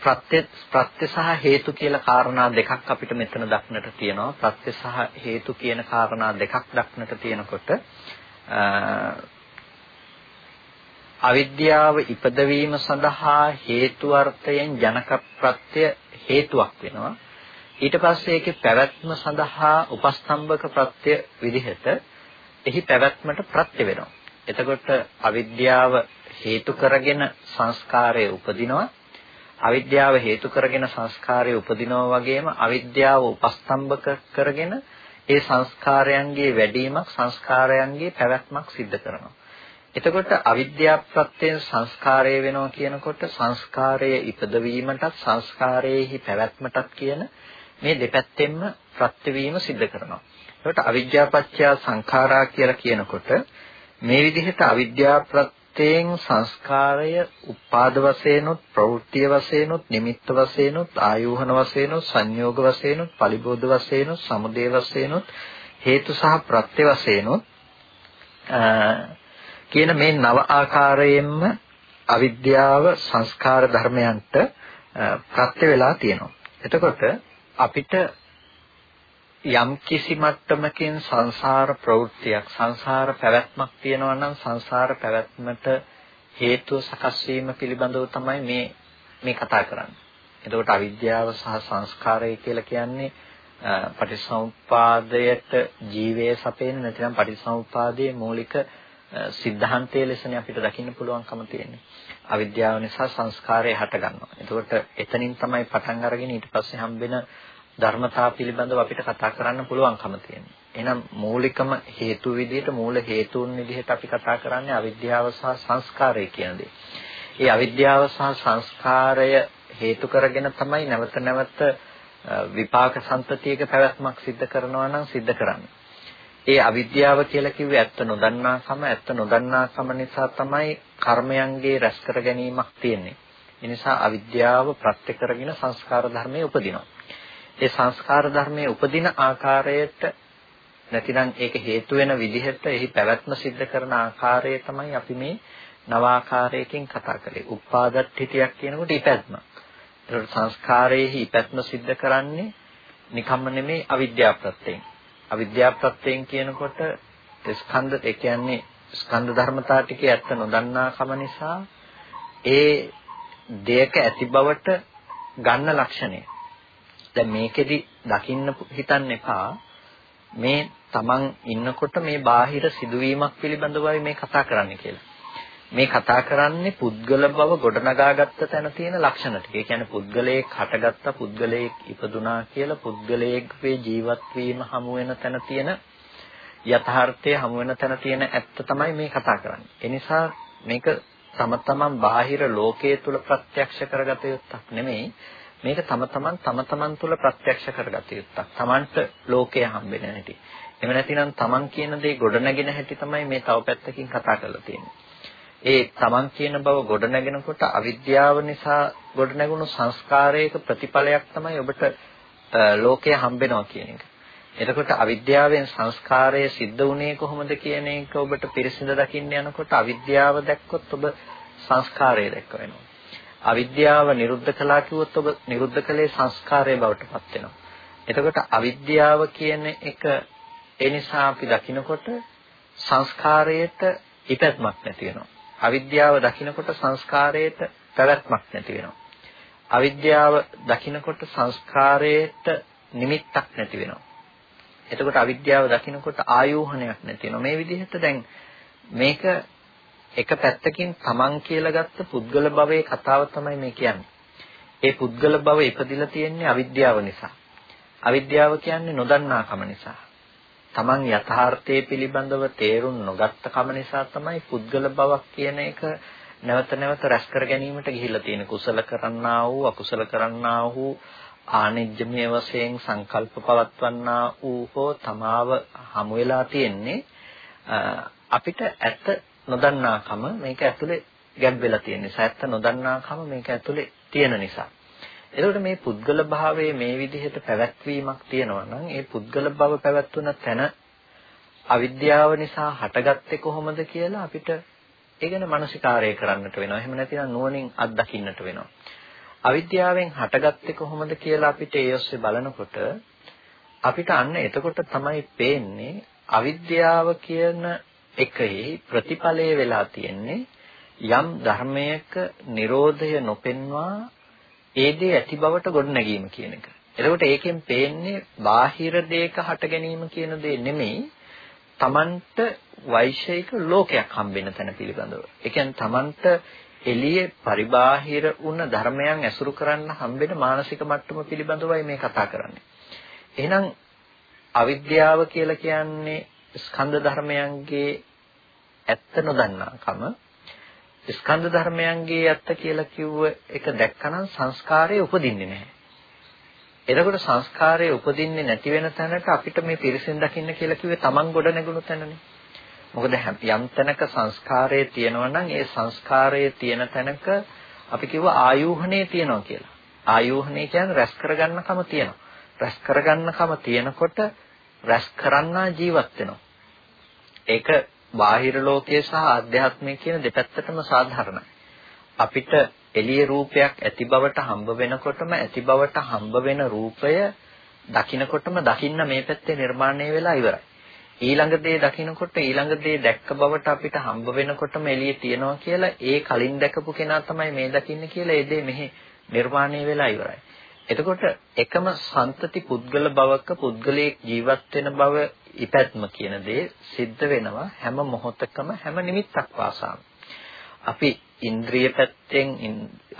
[SPEAKER 1] ප්‍රත්‍ය ප්‍රත්‍ය සහ හේතු කියලා කාරණා දෙකක් අපිට මෙතන දක්නට තියෙනවා. ප්‍රත්‍ය සහ හේතු කියන කාරණා දෙකක් දක්නට තියෙනකොට අවිද්‍යාව ඉපදවීම සඳහා හේතු අර්ථයෙන් ජනක ප්‍රත්‍ය හේතුවක් වෙනවා. ඊට පස්සේ ඒකේ පැවැත්ම සඳහා උපස්තම්භක ප්‍රත්‍ය විදිහට එහි පැවැත්මට ප්‍රත්‍ය වෙනවා. එතකොට අවිද්‍යාව හේතු කරගෙන සංස්කාරය උපදිනවා. අවිද්‍යාව හේතු කරගෙන සංස්කාරය උපදිනවා වගේම අවිද්‍යාව උපස්තම්භක කරගෙන ඒ සංස්කාරයන්ගේ වැඩිමක් සංස්කාරයන්ගේ පැවැත්මක් සිද්ධ කරනවා. එතකොට අවිද්‍යා ප්‍රත්‍යයෙන් සංස්කාරය වෙනවා කියනකොට සංස්කාරයේ ඉපදවීමටත් සංස්කාරයේහි පැවැත්මටත් කියන මේ දෙපැත්තෙන්ම ප්‍රත්‍යවීම සිද්ධ කරනවා. එතකොට අවිද්‍යාපච්චය සංඛාරා කියලා කියනකොට මේ විදිහට අවිද්‍යා ප්‍රත්‍යයෙන් සංස්කාරය උපාද වශයෙන්ුත් ප්‍රවෘත්ති වශයෙන්ුත් නිමිත්ත වශයෙන්ුත් ආයෝහන වශයෙන්ුත් සංයෝග වශයෙන්ුත් පලිබෝධ වශයෙන්ුත් සමුදේ වශයෙන්ුත් හේතු සහ ප්‍රත්‍ය වශයෙන්ුත් කියන මේ නව ආකාරයෙන්ම අවිද්‍යාව සංස්කාර ධර්මයන්ට ප්‍රත්‍ය වෙලා තියෙනවා. එතකොට අපිට යම් කිසි මට්ටමකින් සංසාර ප්‍රවෘත්තියක් සංසාර පැවැත්මක් තියෙනවා නම් සංසාර පැවැත්මට හේතුව සකස් වීම පිළිබඳව තමයි මේ මේ කතා කරන්නේ. එතකොට අවිද්‍යාව සහ සංස්කාරය කියලා කියන්නේ පටිසමුපාදයට ජීවයේ සපේන්නේ නැතිනම් පටිසමුපාදයේ මූලික සිද්ධාන්තයේ ලෙසනේ අපිට දකින්න පුළුවන්කම තියෙන්නේ. අවිද්‍යාව නිසා සංස්කාරය හටගන්නවා. එතකොට එතනින් තමයි පටන් අරගෙන ඊට පස්සේ හම්බෙන ධර්මතා පිළිබඳව අපිට කතා කරන්න පුළුවන්කම තියෙනවා. එහෙනම් මූලිකම හේතු විදිහට මූල හේතුන් විදිහට අපි කතා කරන්නේ අවිද්‍යාව සහ සංස්කාරය කියන දේ. ඒ අවිද්‍යාව සහ සංස්කාරය හේතු කරගෙන තමයි නැවත නැවත විපාක සම්පතියක පැවැත්මක් සිද්ධ කරනවා නම් සිද්ධ කරන්නේ. ඒ අවිද්‍යාව කියලා කිව්වේ ඇත්ත නොදන්නාකම ඇත්ත නොදන්නාකම නිසා තමයි කර්මයන්ගේ රැස් කර ගැනීමක් තියෙන්නේ. ඒ නිසා අවිද්‍යාව ප්‍රත්‍ය කරගෙන සංස්කාර ධර්මයේ උපදිනවා. ඒ සංස්කාර ධර්මයේ උපදින ආකාරයට නැතිනම් ඒක හේතු වෙන විදිහට එහි පැවැත්ම සිද්ධ කරන ආකාරය තමයි අපි මේ නවාකාරයකින් කතා කරේ. උපාදත් හිතියක් කියනකොට ඉපැත්ම. ඒකට සංස්කාරයේහි ඉපැත්ම සිද්ධ කරන්නේ නිකම්ම නෙමෙයි අවිද්‍යාව ප්‍රත්‍යයෙන්. අවිද්‍යාව ප්‍රත්‍යයෙන් කියනකොට ස්කන්ධ ඒ කියන්නේ ස්කන්ධ ධර්මතා ටිකේ ඇත්ත නොදන්නාකම නිසා ඒ දෙයක ඇති බවට ගන්න ලක්ෂණය. දැන් මේකෙදි දකින්න හිතන්න එපා මේ තමන් ඉන්නකොට මේ බාහිර සිදුවීමක් පිළිබඳවයි මේ කතා කරන්න කියලා. මේ කතා කරන්නේ පුද්ගල බව ගොඩනගාගත්ත තැන තියෙන ලක්ෂණ ටික. ඒ කියන්නේ පුද්ගලයෙක් හටගත්ත පුද්ගලයෙක් ඉපදුනා කියලා පුද්ගලයෙක්ගේ ජීවත් වීම හමු වෙන තැන තියෙන යථාර්ථය හමු වෙන තැන තියෙන ඇත්ත තමයි මේ කතා කරන්නේ. ඒ නිසා මේක තම තමන් බාහිර ලෝකයේ තුල ප්‍රත්‍යක්ෂ කරගත යුත්තක් නෙමෙයි. මේක තම තමන් තම තමන් තුල ප්‍රත්‍යක්ෂ කරගත යුත්තක්. තමන්ට ලෝකය හම්බෙන හැටි. එහෙම නැතිනම් තමන් කියන දේ ගොඩනගෙන හැටි තමයි මේ තව පැත්තකින් කතා කරලා තියෙන්නේ. ඒ තමන් කියන බව ගොඩනගෙනකොට අවිද්‍යාව නිසා ගොඩනැගුණු සංස්කාරයක ප්‍රතිඵලයක් තමයි ඔබට ලෝකය හම්බෙනවා කියන එක. එතකොට අවිද්‍යාවෙන් සංස්කාරය සිද්ධ වුණේ කොහොමද කියන එක ඔබට පිරිසිඳ දකින්න යනකොට අවිද්‍යාව දැක්කොත් ඔබ සංස්කාරය දැක්ක වෙනවා. අවිද්‍යාව නිරුද්ධ කළා කිව්වොත් ඔබ නිරුද්ධ කළේ සංස්කාරය බවට පත් වෙනවා. එතකොට අවිද්‍යාව කියන එක ඒ නිසා අපි දකිනකොට සංස්කාරයට ඉපැත්මක් නැති වෙනවා. අවිද්‍යාව දකිනකොට සංස්කාරයට පැවැත්මක් නැති වෙනවා. අවිද්‍යාව දකිනකොට සංස්කාරයට නිමිත්තක් නැති වෙනවා. එතකොට අවිද්‍යාව දකිනකොට ආයෝහණයක් නැති වෙනවා. මේ විදිහට දැන් මේක එක පැත්තකින් තමන් කියලා ගත්ත පුද්ගල භවයේ කතාව තමයි මේ කියන්නේ. ඒ පුද්ගල භව ඉපදිලා තියෙන්නේ අවිද්‍යාව නිසා. අවිද්‍යාව කියන්නේ නොදන්නාකම නිසා. Taman යථාර්ථයේ පිළිබඳව තේරුම් නොගත්ත කම නිසා තමයි පුද්ගල බවක් කියන එක නැවත නැවත රැස් කර ගැනීමට ගිහිල්ලා තියෙන කුසල කරන්නා වූ අකුසල කරන්නා වූ ආනිජ්‍යමය වශයෙන් සංකල්ප පවත්වන්නා වූ හෝ තමාව හමු වෙලා තියෙන්නේ අපිට ඇත්ත නොදන්නාකම මේක ඇතුලේ ගැබ් වෙලා තියෙන නිසා ඇත්ත නොදන්නාකම මේක ඇතුලේ තියෙන නිසා එතකොට මේ පුද්ගල භාවයේ මේ විදිහට පැවැත්වීමක් තියෙනවා නම් ඒ පුද්ගල භව පැවැත්වුණ තැන අවිද්‍යාව නිසා හටගත්තේ කොහොමද කියලා අපිට ඒ ගැන මානසිකාරය කරන්නට වෙනවා. එහෙම නැතිනම් නුවණින් අත්දකින්නට වෙනවා. අවිද්‍යාවෙන් හටගත්තේ කොහොමද කියලා අපිට ඒ ඔස්සේ බලනකොට අපිට අන්න එතකොට තමයි පේන්නේ අවිද්‍යාව කියන එකේ ප්‍රතිඵලය වෙලා තියෙන්නේ යම් ධර්මයක Nirodhaය නොපෙන්වා ඒ දේ ඇති බවට ගොඩනැගීම කියන එක. එතකොට ඒකෙන් පේන්නේ බාහිර දෙයක හට ගැනීම කියන දේ නෙමෙයි තමන්ට වෛශේෂික ලෝකයක් හම්බෙන්න තැන පිළිබඳව. ඒ කියන්නේ තමන්ට එළියේ පරිබාහිර වුණ ධර්මයන් ඇසුරු කරන්න හම්බෙන මානසික මට්ටම පිළිබඳවයි මේ කතා කරන්නේ. එහෙනම් අවිද්‍යාව කියලා කියන්නේ ස්කන්ධ ධර්මයන්ගේ ඇත්ත නොදන්නාකම ස්කන්ධ ධර්මයන්ගේ ඇත්ත කියලා කිව්ව එක දැක්කනම් සංස්කාරය උපදින්නේ නැහැ. එතකොට සංස්කාරය උපදින්නේ නැති වෙන තැනට අපිට මේ පිරිසින් දකින්න කියලා කිව්වේ Taman ගොඩ නැගුණු තැනනේ. මොකද යම් තැනක සංස්කාරය තියෙනවා නම් ඒ සංස්කාරයේ තියෙන තැනක අපි කිව්ව ආයෝහණේ තියෙනවා කියලා. ආයෝහණේ කියන්නේ රැස් කරගන්නකම තියෙනවා. රැස් කරගන්නකම තියෙනකොට රැස් කරන්නා ජීවත් වෙනවා. ඒක බාහිර ලෝකයේ සහ ආධ්‍යාත්මය කියන දෙපැත්තටම සාධාරණයි. අපිට එළිය රූපයක් ඇති බවට හම්බ වෙනකොටම ඇති බවට හම්බ වෙන රූපය දකින්නකොටම දකින්න මේ පැත්තේ නිර්මාණය වෙලා ඉවරයි. ඊළඟ දේ දකින්නකොට ඊළඟ දේ දැක්ක බවට අපිට හම්බ වෙනකොටම එළියේ තියනවා කියලා ඒ කලින් දැකපු කෙනා තමයි මේ දකින්නේ කියලා ඒ දේ මෙහි නිර්මාණය වෙලා ඉවරයි. එතකොට එකම සන්තති පුද්ගල බවක පුද්ගලයෙක් ජීවත් වෙන බව ඉපැත්ම කියන දේ සිද්ධ වෙනවා හැම මොහොතකම හැම නිමිත්තක් පාසාම. අපි ඉන්ද්‍රිය පැත්තෙන්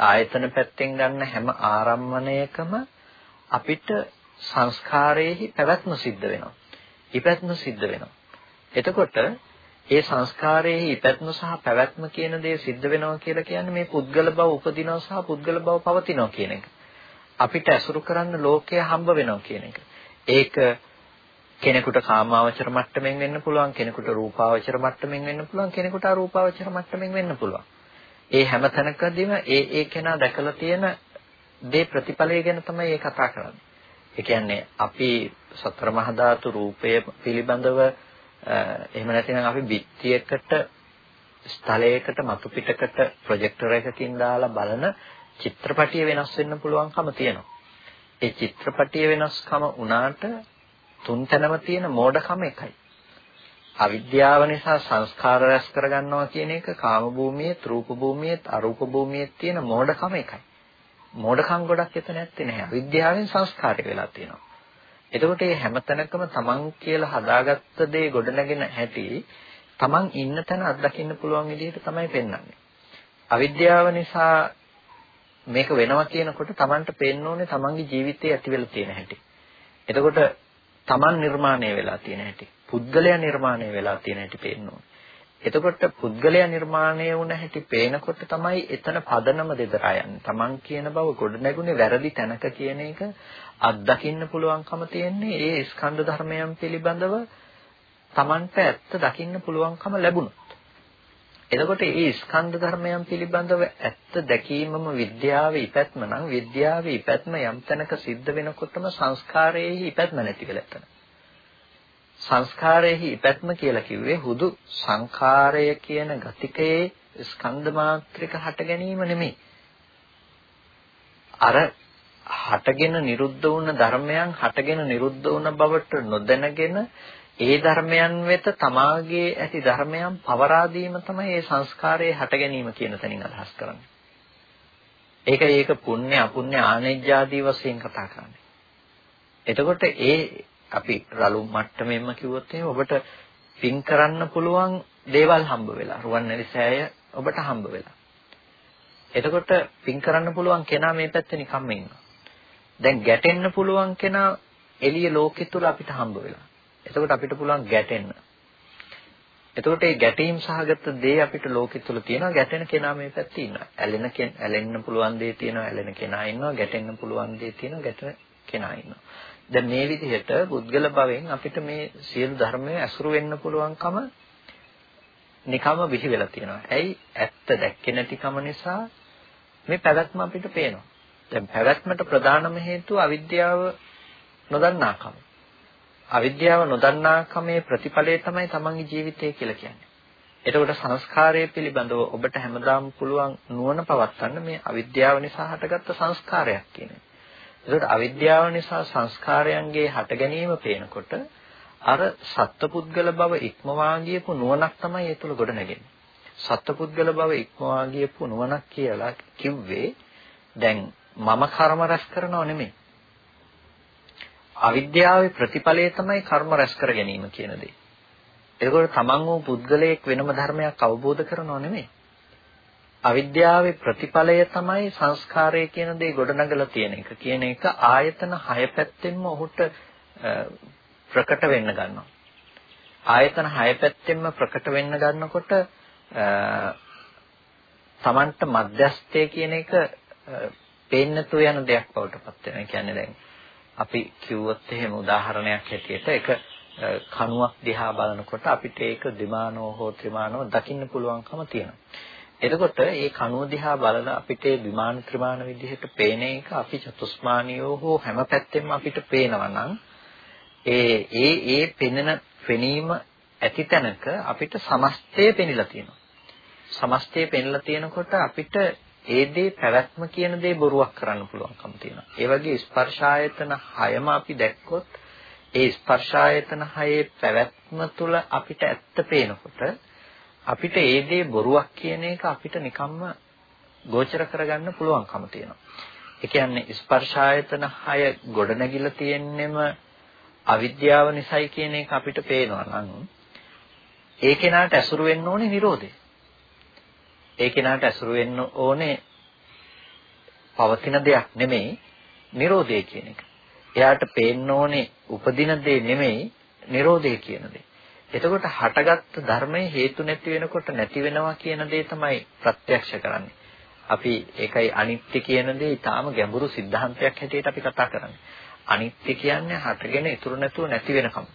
[SPEAKER 1] ආයතන පැත්තෙන් ගන්න හැම ආරම්මණයකම අපිට සංස්කාරයේහි පැවැත්ම සිද්ධ වෙනවා. ඉපැත්ම සිද්ධ වෙනවා. එතකොට ඒ සංස්කාරයේ ඉපැත්ම සහ පැවැත්ම කියන දේ සිද්ධ වෙනවා කියලා කියන්නේ මේ පුද්ගල බව උපදිනවා සහ පුද්ගල බව පවතිනවා කියන එක. අපිට ඇසුරු කරන්න ලෝකය හම්බ වෙනවා කියන එක. ඒක කෙනෙකුට කාමාවචර මට්ටමින් වෙන්න පුළුවන් කෙනෙකුට රූපාවචර මට්ටමින් වෙන්න පුළුවන් කෙනෙකුට අරූපාවචර මට්ටමින් වෙන්න පුළුවන්. ඒ හැම තැනකදීම ඒ ඒ කෙනා දැකලා තියෙන දේ ප්‍රතිඵලය ගැන තමයි ඒ කතා කරන්නේ. ඒ කියන්නේ අපි සතර මහා ධාතු රූපය පිළිබඳව එහෙම නැතිනම් අපි බිත්තියකට ස්ථලයකට මතු පිටකට ප්‍රොජෙක්ටර් එකකින් දාලා බලන චිත්‍රපටිය වෙනස් වෙන්න පුළුවන්කම තියෙනවා. ඒ චිත්‍රපටිය වෙනස්කම උනාට තුන් තැනම තියෙන මෝඩකම එකයි. අවිද්‍යාව නිසා සංස්කාර රැස් කරගන්නවා කියන එක කාම භූමියේ, රූප භූමියේ, අරූප භූමියේ තියෙන මෝඩකම එකයි. මෝඩකම් ගොඩක් එතන නැත්තේ නැහැ. අවිද්‍යාවෙන් සංස්කාරය වෙලා තියෙනවා. එතකොට මේ හැමතැනකම තමන් කියලා හදාගත්ත දේ ගොඩනගෙන හැටි තමන් ඉන්න තැන අත්දකින්න පුළුවන් විදිහට තමයි පෙන්වන්නේ. අවිද්‍යාව නිසා මේක වෙනවා කියනකොට තමන්ට පේන්න ඕනේ තමන්ගේ ජීවිතයේ ඇති වෙලා තියෙන හැටි. එතකොට තමන් නිර්මාණය වෙලා තියෙන හැටි. පුද්ගලයා නිර්මාණය වෙලා තියෙන හැටි පේන්න ඕනේ. එතකොට පුද්ගලයා නිර්මාණය වුණ හැටි පේනකොට තමයි එතන පදනම දෙදරා යන්නේ. Taman කියන බව ගොඩනැගුණේ වැරදි තැනක කියන එක අත්දකින්න පුළුවන්කම තියෙන්නේ ඒ ස්කන්ධ ධර්මයන් පිළිබඳව Tamanට ඇත්ත දකින්න පුළුවන්කම ලැබුණොත්. එතකොට මේ ස්කන්ධ ධර්මයන් පිළිබඳව ඇත්ත දැකීමම විද්‍යාවේ ඉපැත්ම නම් විද්‍යාවේ ඉපැත්ම යම් තැනක සිද්ධ වෙනකොටම සංස්කාරයේ ඉපැත්ම නැති වෙලා යනවා. සංස්කාරයේහි ඉපැත්ම කියලා කිව්වේ හුදු සංඛාරය කියන ගතිකයේ ස්කන්ධ මාත්‍රික හට ගැනීම නෙමෙයි. අර හටගෙන නිරුද්ධ වුණ ධර්මයන් හටගෙන නිරුද්ධ වුණ බවට නොදැනගෙන ඒ ධර්මයන් වෙත තමාගේ ඇති ධර්මයන් පවරා දීම තමයි මේ සංස්කාරයේ හට ගැනීම කියන තැනින් අදහස් කරන්නේ. ඒක ඒක පුණ්‍ය අපුණ්‍ය ආනෙජ්‍ය ආදී වශයෙන් කතා කරන්නේ. එතකොට ඒ අපි රළු මට්ටමෙන්ම කිව්වොත් එහෙම ඔබට පින් කරන්න පුළුවන් දේවල් හම්බ වෙලා රුවන්වැලි සෑය ඔබට හම්බ වෙලා. එතකොට පින් කරන්න පුළුවන් කෙනා මේ පැත්තේ නිකම්ම ඉන්නවා. දැන් ගැටෙන්න පුළුවන් කෙනා එළිය ලෝකෙ තුල අපිට හම්බ වෙලා. එතකොට අපිට පුළුවන් ගැටෙන්න. එතකොට මේ ගැටීම් සහගත දේ අපිට ලෝකෙ තුල තියෙනවා ගැටෙන කෙනා මේ පැත්තේ ඉන්නවා. ඇලෙන ඇලෙන්න පුළුවන් දේ තියෙනවා ඇලෙන කෙනා ඉන්නවා ගැටෙන්න පුළුවන් දේ තියෙනවා ගැටෙන කෙනා ඉන්නවා. දැන් මේ විදිහට පුද්ගල භවෙන් අපිට මේ සියලු ධර්මයේ ඇසුරු වෙන්න පුළුවන්කම නිකම්ම බිහි වෙලා තියෙනවා. ඇයි? ඇත්ත දැක්කේ නැතිකම නිසා මේ පැවැත්ම අපිට පේනවා. දැන් පැවැත්මට ප්‍රධානම හේතුව අවිද්‍යාව නොදන්නාකම. අවිද්‍යාව නොදන්නාකමේ ප්‍රතිඵලය තමයි තමන්ගේ ජීවිතය කියලා කියන්නේ. එතකොට සංස්කාරය පිළිබඳව ඔබට හැමදාම පුළුවන් නුවණ පවත්වන්න මේ අවිද්‍යාව නිසා හටගත්ත සංස්කාරයක් කියන්නේ. ඒකට අවිද්‍යාව නිසා සංස්කාරයන්ගේ හට ගැනීම පේනකොට අර සත්පුද්ගල බව ඉක්මවා ගියපු නුවණක් තමයි ඒ තුල ගොඩ නැගෙන්නේ. සත්පුද්ගල බව ඉක්මවා ගියපු නුවණක් කියලා කිව්වේ දැන් මම කර්ම රැස් කරනව නෙමෙයි. අවිද්‍යාවේ ප්‍රතිඵලය තමයි කර්ම රැස් කර ගැනීම කියන දේ. ඒකෝට තමන් වූ පුද්ගලයෙක් වෙනම ධර්මයක් අවබෝධ කරනව නෙමෙයි. අවිද්‍යාවේ ප්‍රතිඵලය තමයි සංස්කාරය කියන දේ ගොඩනගලා තියෙන එක. කියන එක ආයතන හය පැත්තෙන්ම ඔහුට ප්‍රකට වෙන්න ගන්නවා. ආයතන හය පැත්තෙන්ම ප්‍රකට වෙන්න ගන්නකොට තමන්ට මධ්‍යස්ථය කියන එක පේන්න තු යන දෙයක් බවට පත් වෙනවා. කියන්නේ දැන් අපි කිව්වොත් එහෙම උදාහරණයක් හැටියට එක කණුවක් දිහා බලනකොට අපිට ඒක ද්විමානෝ හෝ ත්‍රිමානෝ දකින්න පුළුවන්කම තියෙනවා. එතකොට මේ කණුව දිහා බලලා අපිට විමාන ත්‍රිමාන විදිහට පේන එක අපි චතුස්මානියෝ හෝ හැම පැත්තෙම අපිට පේනවා නම් ඒ ඒ ඒ පෙනෙන පෙනීම ඇති තැනක අපිට සමස්තය පෙනිලා තියෙනවා. සමස්තය පෙනිලා තියෙනකොට අපිට ඒ දේ පැවැත්ම කියන දේ බොරුවක් කරන්න පුළුවන්කම තියෙනවා. ඒ වගේ ස්පර්ශායතන හයම අපි දැක්කොත් ඒ ස්පර්ශායතන හයේ පැවැත්ම තුළ අපිට ඇත්ත පේනකොට අපිට ඒ දේ බොරුවක් කියන එක අපිට නිකම්ම ගෝචර කරගන්න පුළුවන්කම තියෙනවා. ඒ කියන්නේ ස්පර්ශායතන 6 ගොඩනැගිලා තියෙන්නෙම අවිද්‍යාව නිසයි කියන එක අපිට පේනවා නම් ඒ කෙනාට ඇසුරු වෙන්න ඕනේ Nirodhe. ඒ කෙනාට ඇසුරු වෙන්න ඕනේ පවතින දෙයක් නෙමෙයි Nirodhe කියන එක. එයාට පේන්න ඕනේ උපදින දේ නෙමෙයි Nirodhe කියන දේ. එතකොට හටගත් ධර්මයේ හේතු නැති වෙනකොට නැති වෙනවා කියන දේ තමයි ප්‍රත්‍යක්ෂ කරන්නේ. අපි ඒකයි අනිත්‍ය කියන දේ ඊටාම ගැඹුරු સિદ્ધාන්තයක් හැටියට අපි කතා කරන්නේ. අනිත්‍ය කියන්නේ හටගෙන ඉතුරු නැතුව නැති වෙනකම්.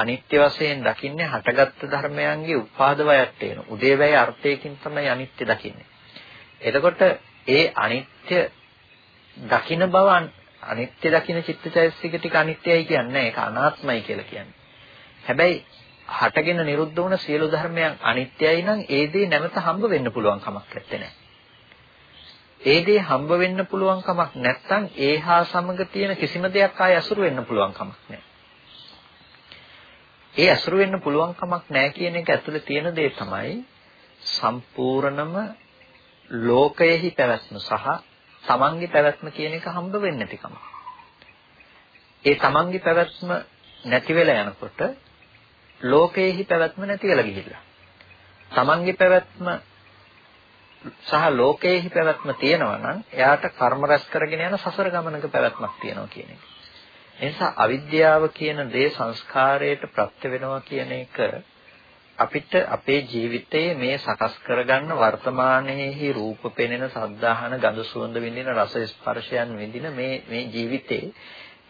[SPEAKER 1] අනිත්‍ය වශයෙන් දකින්නේ හටගත්තු ධර්මයන්ගේ උපාදවයට වෙන. උදේවැය අර්ථයකින් තමයි අනිත්‍ය දකින්නේ. එතකොට ඒ අනිත්‍ය දකින බව අනිත්‍ය දකින චිත්තචෛතසික ටික අනිත්‍යයි කියන්නේ ඒක අනාත්මයි කියලා කියන්නේ. හැබැයි හටගෙන නිරුද්ධ වුණ සියලු ධර්මයන් අනිත්‍යයි නම් ඒ දේ නැවත හම්බ වෙන්න පුළුවන් කමක් නැත්තේ. ඒ දේ හම්බ වෙන්න පුළුවන් කමක් නැත්නම් ඒහා සමග තියෙන කිසිම දෙයක් ආය අසුරු වෙන්න පුළුවන් කමක් නැහැ. ඒ අසුරු වෙන්න පුළුවන් කමක් නැහැ කියන එක ඇතුලේ තියෙන දේ තමයි සම්පූර්ණම ලෝකයෙහි පැවැත්ම සහ තමන්ගේ පැවැත්ම කියන එක හම්බ වෙන්නේ නැතිකම. ඒ තමන්ගේ පැවැත්ම නැති වෙලා යනකොට ලෝකයෙහි පැවැත්ම නැති වෙලා ගිහිල්ලා. තමන්ගේ පැවැත්ම සහ ලෝකයේහි පැවැත්ම තියෙනවා නම් එයාට කර්ම රැස් කරගෙන යන සසර ගමනක පැවැත්මක් තියෙනවා කියන එක. ඒ නිසා අවිද්‍යාව කියන දේ සංස්කාරයට ප්‍රත්‍ය වෙනවා කියන එක අපිට අපේ ජීවිතයේ මේ සකස් කරගන්න වර්තමානයේහි රූප පෙනෙන සද්ධාහන ගඳ සුවඳ විඳින රස ස්පර්ශයන් විඳින මේ මේ ජීවිතේ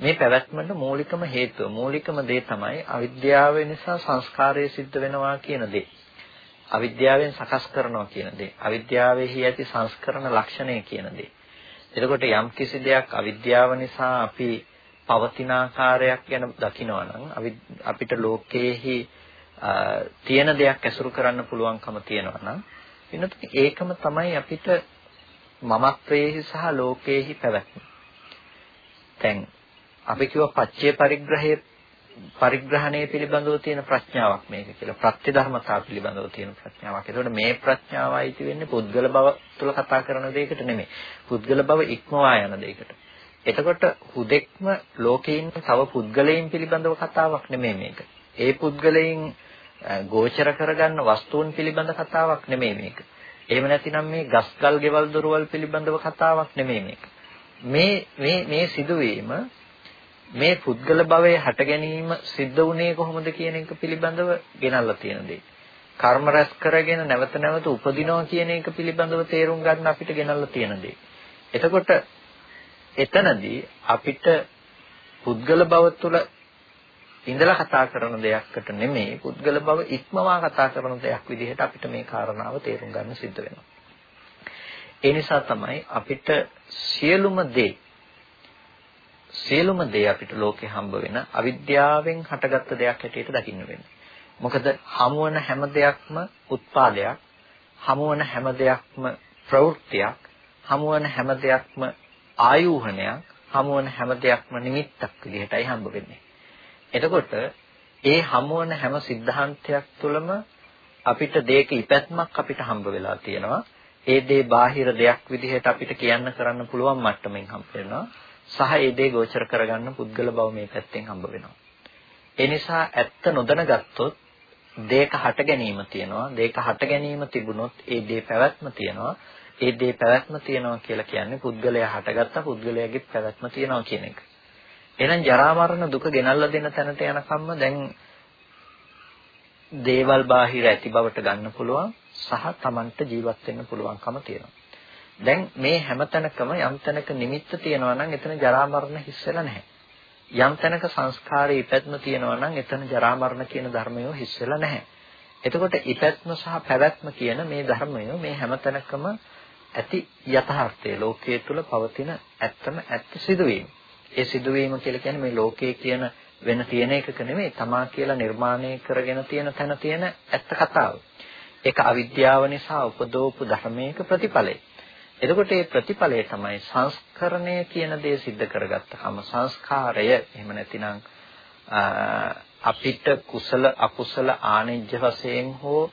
[SPEAKER 1] මේ පැවැත්මට මූලිකම හේතුව මූලිකම දේ තමයි අවිද්‍යාව නිසා සංස්කාරය සිද්ධ වෙනවා කියන දේ. අවිද්‍යාවෙන් සකස් කරනවා කියන දේ. අවිද්‍යාවේහි ඇති සංස්කරණ ලක්ෂණය කියන දේ. එතකොට යම් කිසි දෙයක් අවිද්‍යාව නිසා අපි පවතින ආකාරයක් ගැන දකිනවා නම් අපිට ලෝකයේහි තියෙන දෙයක් ඇසුරු කරන්න පුළුවන්කම තියෙනවා නම් වෙනතුනි ඒකම තමයි අපිට මමත්වයේහි සහ ලෝකයේහි පැවැත්ම. දැන් අපි කිව්ව පච්චේ පරිග්‍රහයේ පරිග්‍රහණය පිළිබඳව තියෙන ප්‍රඥාවක් මේක කියලා. ප්‍රත්‍ය ධර්මතා පිළිබඳව තියෙන ප්‍රඥාවක්. ඒතකොට මේ ප්‍රඥාව අයිති වෙන්නේ පුද්ගල භව තුල කතා කරන දෙයකට නෙමෙයි. පුද්ගල භව ඉක්මවා යන දෙයකට. එතකොට හුදෙක්ම ලෝකේ ඉන්න තව පුද්ගලයන් පිළිබඳව කතාවක් නෙමෙයි මේක. ඒ පුද්ගලයන් ගෝචර කරගන්න වස්තුන් පිළිබඳ කතාවක් නෙමෙයි මේක. එහෙම නැතිනම් මේ ගස්ගල් ගෙවල් දොරවල් පිළිබඳව කතාවක් නෙමෙයි මේක. මේ මේ මේ සිදුවීම මේ පුද්ගල භවයේ හට ගැනීම සිද්ධ වුණේ කොහොමද කියන එක පිළිබඳව ගෙනල්ලා තියෙන දෙයක්. කර්ම රැස් කරගෙන නැවත නැවත උපදිනවා කියන එක පිළිබඳව තේරුම් ගන්න අපිට ගෙනල්ලා තියෙන දෙයක්. එතකොට එතනදී අපිට පුද්ගල භව තුළ ඉඳලා කතා කරන දෙයක්කට නෙමෙයි පුද්ගල භව ඉක්මවා කතා කරන දෙයක් විදිහට අපිට මේ කාරණාව තේරුම් ගන්න සිද්ධ වෙනවා. ඒ නිසා තමයි අපිට සියලුම දේ සියලුම දේ අපිට ලෝකේ හම්බ වෙන අවිද්‍යාවෙන් හටගත්ත දෙයක් හැටියට දකින්න වෙන්නේ. මොකද හමුවන හැම දෙයක්ම උත්පාදයක්, හමුවන හැම දෙයක්ම ප්‍රවෘත්තියක්, හමුවන හැම දෙයක්ම ආයෝහණයක් හමුවන හැම දෙයක්ම නිමිත්තක් විදිහටයි හම්බ වෙන්නේ. එතකොට ඒ හමුවන හැම સિદ્ધාන්තයක් තුළම අපිට දෙයක ඉපැත්මක් අපිට හම්බ වෙලා තියෙනවා. ඒ දේ බාහිර දෙයක් විදිහට අපිට කියන්න කරන්න පුළුවන් මට්ටමින් හම්බ වෙනවා. සහ ඒ දේ ගෝචර කරගන්න පුද්ගල බව මේ පැත්තෙන් හම්බ වෙනවා. ඒ නිසා ඇත්ත නොදැන ගත්තොත් දෙයක හට ගැනීම තියෙනවා. දෙයක හට ගැනීම තිබුණොත් ඒ දේ පැවැත්ම තියෙනවා. ඒ දේ පැවැත්ම තියෙනවා කියලා කියන්නේ පුද්ගලයා හටගත්ත පුද්ගලයාගේ පැවැත්ම තියෙනවා කියන එක. එහෙනම් ජරා මරණ දුක ගෙනල්ලා දෙන තැනට යනකම්ම දැන් දේවල් බාහිර ඇති බවට ගන්න පුළුවන් සහ Tamanට ජීවත් වෙන්න පුළුවන්කම තියෙනවා. දැන් මේ හැමතැනකම යම් තැනක නිමිත්ත තියෙනවා නම් එතන ජරා මරණ හිස් වෙලා නැහැ. යම් තැනක සංස්කාරයේ ඉපැත්ම තියෙනවා නම් එතන ජරා මරණ කියන ධර්මය හිස් වෙලා නැහැ. එතකොට ඉපැත්ම සහ පැවැත්ම කියන මේ ධර්මය මේ හැමතැනකම ඇති යථාර්ථය ලෝකයේ තුල පවතින ඇත්තම ඇත්ත සිදුවීම. ඒ සිදුවීම කියලා කියන්නේ මේ ලෝකයේ කියන වෙන තියෙන එකක නෙමෙයි තමා කියලා නිර්මාණය කරගෙන තියෙන තැන තියෙන ඇත්ත කතාව. ඒක අවිද්‍යාව නිසා උපදෝපු ධර්මයක ප්‍රතිඵලය. එතකොට මේ ප්‍රතිඵලය තමයි සංස්කරණය කියන දේ सिद्ध කරගත්තකම සංස්කාරය එහෙම නැතිනම් අපිට කුසල අකුසල ආනෙජ්‍ය වශයෙන් හෝ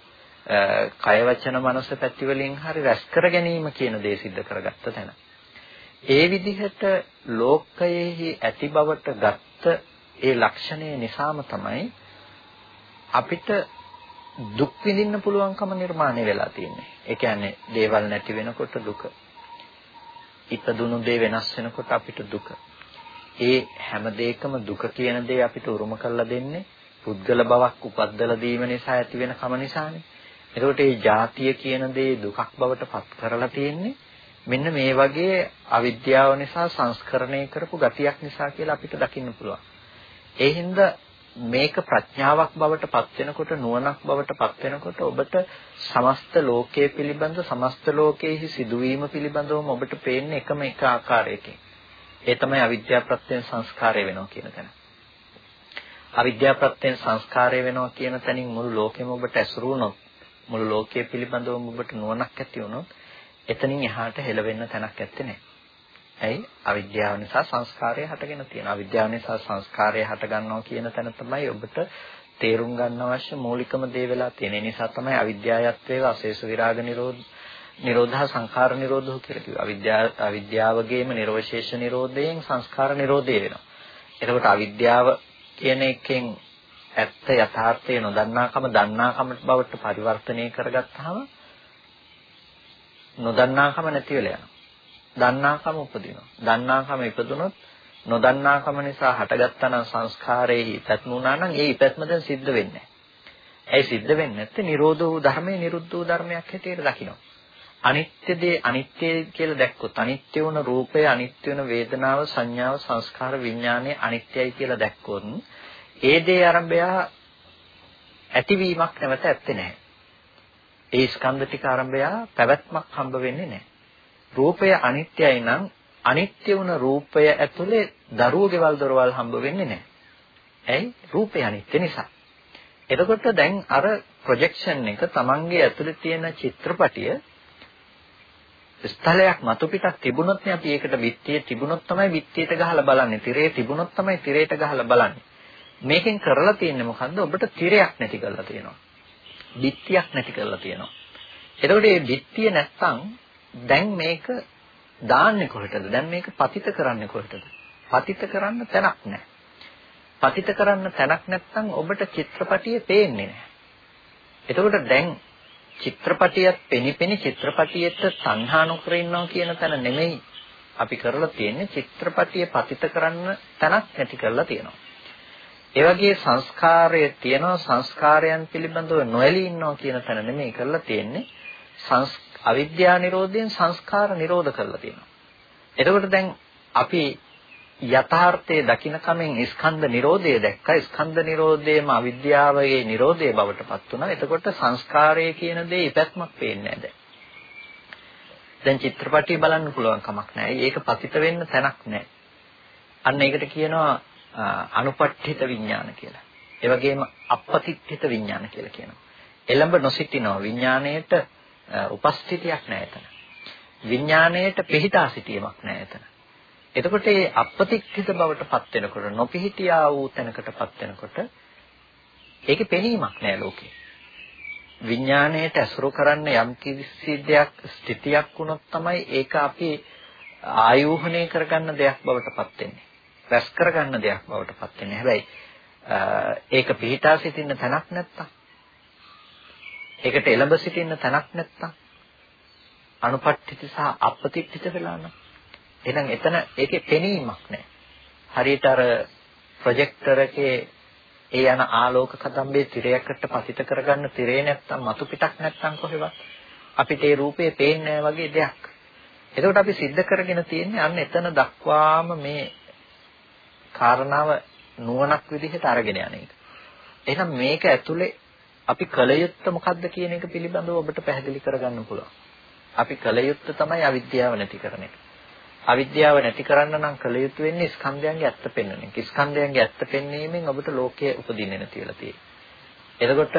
[SPEAKER 1] කය වචන මනස පැති වලින් හරි රැස් කර ගැනීම කියන දේ सिद्ध කරගත්ත තැන. ඒ විදිහට ලෝකයේහි ඇති බවට ගත්ත ඒ ලක්ෂණය නිසාම තමයි අපිට දුක් විඳින්න පුළුවන්කම නිර්මාණය වෙලා තියෙන්නේ. ඒ කියන්නේ දේවල් නැති වෙනකොට දුක. ඉපදුණු දේ වෙනස් වෙනකොට අපිට දුක. ඒ හැම දෙයකම දුක කියන දේ අපිට උරුම කරලා දෙන්නේ පුද්ගල බවක් උපද්දලා දීම නිසා ඇති වෙන කම නිසානේ. එතකොට මේ ජාතිය කියන දේ දුකක් බවට පත් කරලා තියෙන්නේ මෙන්න මේ වගේ අවිද්‍යාව නිසා සංස්කරණය කරපු ගතියක් නිසා කියලා අපිට දකින්න පුළුවන්. ඒ හින්දා මේක ප්‍රඥාවක් බවට පත් වෙනකොට නුවණක් බවට පත් වෙනකොට ඔබට සමස්ත ලෝකයේ පිළිබඳ සමස්ත ලෝකයේහි සිදුවීම පිළිබඳවම ඔබට පේන්නේ එකම එක ආකාරයකින්. ඒ තමයි අවිද්‍යා ප්‍රත්‍යයෙන් සංස්කාරය වෙනවා කියන තැන. අවිද්‍යා ප්‍රත්‍යයෙන් සංස්කාරය වෙනවා කියන තැනින් මුළු ලෝකෙම ඔබට ඇසුරු වුණොත් මුළු ලෝකයේ පිළිබඳවම ඔබට නුවණක් ඇති වුණොත් එතනින් එහාට හෙලවෙන්න තැනක් ඇත්තේ නැහැ. ඇයි? අවිද්‍යාව නිසා සංස්කාරය හටගෙන තියෙනවා. අවිද්‍යාව නිසා සංස්කාරය හට ගන්නවා කියන තැන තමයි ඔබට තේරුම් ගන්න අවශ්‍ය මූලිකම දේ වෙලා තියෙන. ඒ නිසා තමයි අවිද්‍යාවත්වයේ අශේෂ විරාග නිරෝධ නිරෝධහ සංඛාර නිරෝධෝ කියලා කිව්වා. අවිද්‍යාව අවිද්‍යාවගේම නිර්වශේෂ නිරෝධයෙන් සංස්කාර නිරෝධය වෙනවා. එතකොට අවිද්‍යාව කියන එකෙන් ඇත්ත යථාර්ථය නොදන්නාකම දන්නාකම බවට පරිවර්තනය කරගත්තාම නොදන්නාකම නැති වෙලා යනවා. දන්නාකම උපදිනවා. දන්නාකම ඉපදුනොත් නොදන්නාකම නිසා හටගත්තා නම් සංස්කාරයේ ඉපැත්මුණා නම් ඒ ඉපැත්ම දැන් සිද්ධ වෙන්නේ නැහැ. ඇයි සිද්ධ වෙන්නේ නැත්තේ? නිරෝධ වූ ධර්මයේ නිරුද්ධ වූ ධර්මයක් හැටියට දකිනවා. අනිත්‍ය දේ අනිත්‍ය කියලා දැක්කොත් අනිත්‍ය වුණ රූපය අනිත්‍ය වෙන වේදනාව සංඥාව සංස්කාර විඥානය අනිත්‍යයි කියලා දැක්කොත් ඒ දේ ආරම්භය ඇතිවීමක් නැවත ඇත්තේ නැහැ. ඒ ස්කන්ධ ටික ආරම්භය පැවැත්මක් හම්බ වෙන්නේ නැහැ. රූපය අනිත්‍යයි නම් අනිත්‍ය වුණ රූපය ඇතුලේ දරුවෝ ගෙවල් දොරවල් හම්බ වෙන්නේ නැහැ. ඇයි? රූපය අනිත්‍ය නිසා. එතකොට දැන් අර ප්‍රොජෙක්ෂන් එක Tamange ඇතුලේ තියෙන චිත්‍රපටිය ස්ථලයක් මතු පිටක් තිබුණොත් නේ අපි ඒකට බිත්තිය තිබුණොත් තමයි බිත්තියට ගහලා බලන්නේ. තිරේ තිබුණොත් තමයි තිරේට ගහලා බලන්නේ. මේකෙන් කරලා තියෙන්නේ මොකද්ද? ඔබට තිරයක් නැති කරලා තියෙනවා. බිත්තියක් නැති කරලා තියෙනවා. එතකොට මේ බිත්තිය නැත්තම් දැන් මේක දාන්නේ කොහෙටද? දැන් මේක පතිත කරන්නේ කොහෙටද? පතිත කරන්න තැනක් නැහැ. පතිත කරන්න තැනක් නැත්නම් ඔබට චිත්‍රපටිය පේන්නේ නැහැ. එතකොට දැන් චිත්‍රපටියත් පෙනිපෙනි චිත්‍රපටියට සංහා නොකර ඉන්නවා කියන තැන නෙමෙයි අපි කරලා තියෙන්නේ චිත්‍රපටිය පතිත කරන්න තැනක් නැති කරලා තියෙනවා. ඒ වගේ සංස්කාරය තියෙනවා සංස්කාරයන් පිළිබඳව නොඇලී ඉන්නවා කියන තැන නෙමෙයි කරලා තියෙන්නේ. අවිද්‍යා නිරෝධයෙන් සංස්කාර නිරෝධ කරලා තියෙනවා. එතකොට දැන් අපි යථාර්ථයේ දකින්න කමෙන් ස්කන්ධ නිරෝධය දැක්කා. ස්කන්ධ නිරෝධයේම අවිද්‍යාවයේ නිරෝධය බවට පත් වුණා. එතකොට සංස්කාරය කියන දේ ඉපැත්මක් පේන්නේ නැහැ දැන් චිත්‍රපටිය බලන්න පුළුවන් කමක් නැහැ. ඒක පතිත වෙන්න තැනක් නැහැ. අන්න ඒකට කියනවා අනුපට්ඨිත විඥාන කියලා ඒ වගේම අපපතිත්ථිත විඥාන කියලා කියනවා එළඹ නොසිටිනවා විඥාණයට උපස්ථිතියක් නැහැ එතන විඥාණයට පිහිටා සිටීමක් නැහැ එතන එතකොට මේ අපතික්ඛිත බවට පත් වෙනකොට නොපිහිටියා වූ තැනකටපත් වෙනකොට ඒකේ පෙනීමක් නෑ ලෝකේ. විඥාණයට ඇසුරු කරන්න යම් කිසි දෙයක් ස්ථිතියක් වුණොත් තමයි ඒක අපි ආයෝහණය කරගන්න දෙයක් බවට පත් වෙන්නේ. රැස් කරගන්න දෙයක් බවට පත් වෙන්නේ. හැබැයි ඒක පිහිටා සිටින්න තැනක් නැත්තම් ඒකට එළඹ සිටින්න තැනක් නැත්තම් අනුපට්ඨිත සහ අපතික්ඛිත වෙලා නම් එහෙනම් එතන ඒකේ පෙනීමක් නැහැ. හරියට අර ප්‍රොජෙක්ටර් එකේ ඒ යන ආලෝක කදම්බේ තිරයකට පතිත කරගන්න තිරේ නැත්තම් මතු පිටක් නැත්තම් කොහෙවත් අපිට ඒ රූපේ පේන්නේ වගේ දෙයක්. එතකොට අපි सिद्ध කරගෙන තියෙන්නේ අන්න එතන දක්වාම මේ කාරණාව නුවණක් විදිහට අරගෙන යන එක. එහෙනම් මේක ඇතුලේ අපි කල යුත්තේ මොකද්ද කියන එක පිළිබඳව ඔබට පැහැදිලි කරගන්න පුළුවන්. අපි කල යුත්තේ තමයි අවිද්‍යාව නැති කරන එක. අවිද්‍යාව නැති කරන්න නම් කළ යුතු වෙන්නේ ස්කන්ධයන්ගේ ඇත්ත පෙන්වන එක. ස්කන්ධයන්ගේ ඇත්ත පෙන්වීමෙන් ඔබට ලෝකය උපදින්නේ නැති වෙලා තියෙන්නේ. එතකොට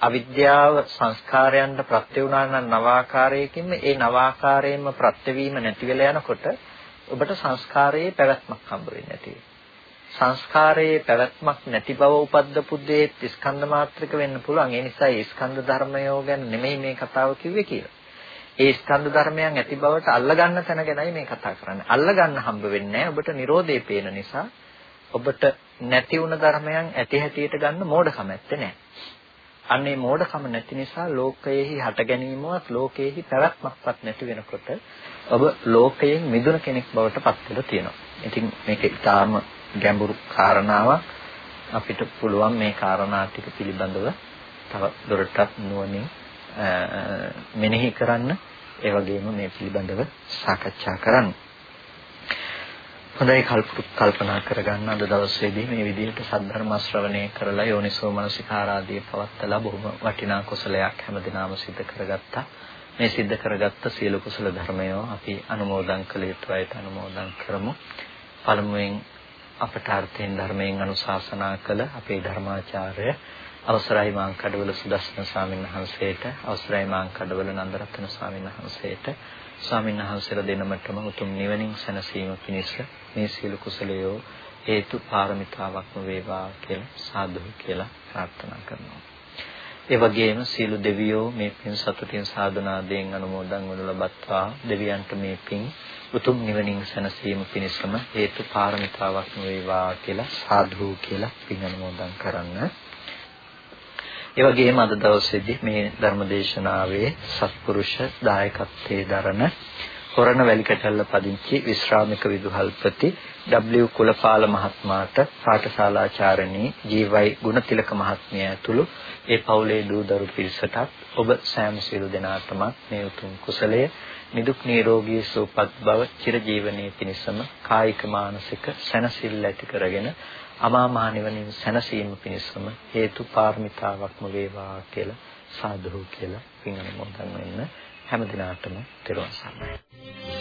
[SPEAKER 1] අවිද්‍යාව සංස්කාරයන්ට ප්‍රත්‍ය වුණා නම් නවාකාරයකින්ම ඒ නවාකාරයෙන්ම ප්‍රත්‍යවීම නැති වෙලා යනකොට ඔබට සංස්කාරයේ පැවැත්මක් හම්බ වෙන්නේ නැති සංස්කාරයේ පැවැත්මක් නැති බව උපද්දපු දේ ස්කන්ධ මාත්‍රික වෙන්න පුළුවන්. ඒ නිසා ඒ ස්කන්ධ ධර්මයෝ ගැන නෙමෙයි මේ කතාව කිව්වේ කියලා. ඒ ස්කන්ධ ධර්මයන් ඇති බවට අල්ලගන්න තැන ගැනයි මේ කතා කරන්නේ. අල්ලගන්න හම්බ වෙන්නේ ඔබට Nirodhe පේන නිසා ඔබට නැති වුණ ධර්මයන් ඇති හැටියට ගන්න මෝඩකම ඇත්තේ නැහැ. අන්නේ මෝඩකම නැති නිසා ලෝකයේහි හට ගැනීමවත් ලෝකයේහි පැවැත්මක්වත් නැති වෙනකොට ඔබ ලෝකයෙන් මිදුණ කෙනෙක් බවට පත් වෙලා තියෙනවා. ඉතින් මේක ඊටාම ගැඹුරු කාරණාවක්. අපිට පුළුවන් මේ කාරණා ටික පිළිබඳව තව දුරටත් නුවණින් මෙනෙහි කරන්න ඒ වගේම මේ පිළිබඳව සාකච්ඡා කරන්න. හොඳයි කල්පනා කරගන්න අද දවසේදී මේ විදිහට සද්ධර්ම ශ්‍රවණය කරලා යෝනිසෝ මනසිකාරාදී පවත්තලා බොහොම වටිනා කුසලයක් හැමදිනම සිද්ධ කරගත්තා. මේ සිද්ධ කරගත්ත සියලු කුසල ධර්මය අපි අනුමෝදන් කළ යුතුයිට අනුමෝදන් කරමු. පළමුවෙන් අපට අර්ථයෙන් ධර්මයෙන් අනුශාසනා කළ අපේ ධර්මාචාර්ය අවසරයි මාං කඩවල සුදස්සන ස්වාමීන් වහන්සේට අවසරයි මාං කඩවල නන්දරත්න ස්වාමීන් වහන්සේට ස්වාමීන් වහන්සේලා දෙනමටම උතුම් නිවනින් සැනසීම පිණිස මේ සියලු කුසලයෝ හේතු පාරමිතාවක්ම වේවා කියලා සාදු කියලා ප්‍රාර්ථනා කරනවා. ඒ වගේම සියලු දෙවියෝ මේ පින් සතුටින් සාධනාදයෙන් අනුමෝදන් වනු ලබත්වා දෙවියන්ට මේ පින් උතුම් නිවනින් සැනසීම පිණිසම හේතු පාරමිතාවක් වේවා කියලා සාදු කියලා පින් අනුමෝදන් කරන්න. ඒ වගේම අද දවසේදී මේ ධර්මදේශනාවේ සත්පුරුෂ දායකත්වයේ දරන හොරණ වැලිකටල්ල පදිංචි විශ්‍රාමික විදුහල්පති W. කුලපාල මහත්මයාට පාඨශාලාචාර්යනී ජී.වයි ගුණතිලක මහත්මිය ඇතුළු ඒ පවුලේ දූ දරු පිරිසටත් ඔබ සෑම සියලු දෙනාටම මේ උතුම් කුසලය නිදුක් නිරෝගී සුවපත් බව චිරජීවනයේ පිණසම කායික මානසික සැනසෙල්ල ඇති කරගෙන අමා මහ නිවනින් සැනසීම පිණසම හේතු පාරමිතාවක්ම වේවා කියලා සාදු කියලා පින් අනුමෝදන් වෙන්න හැම දිනාටම තෙරුවන් සරණයි.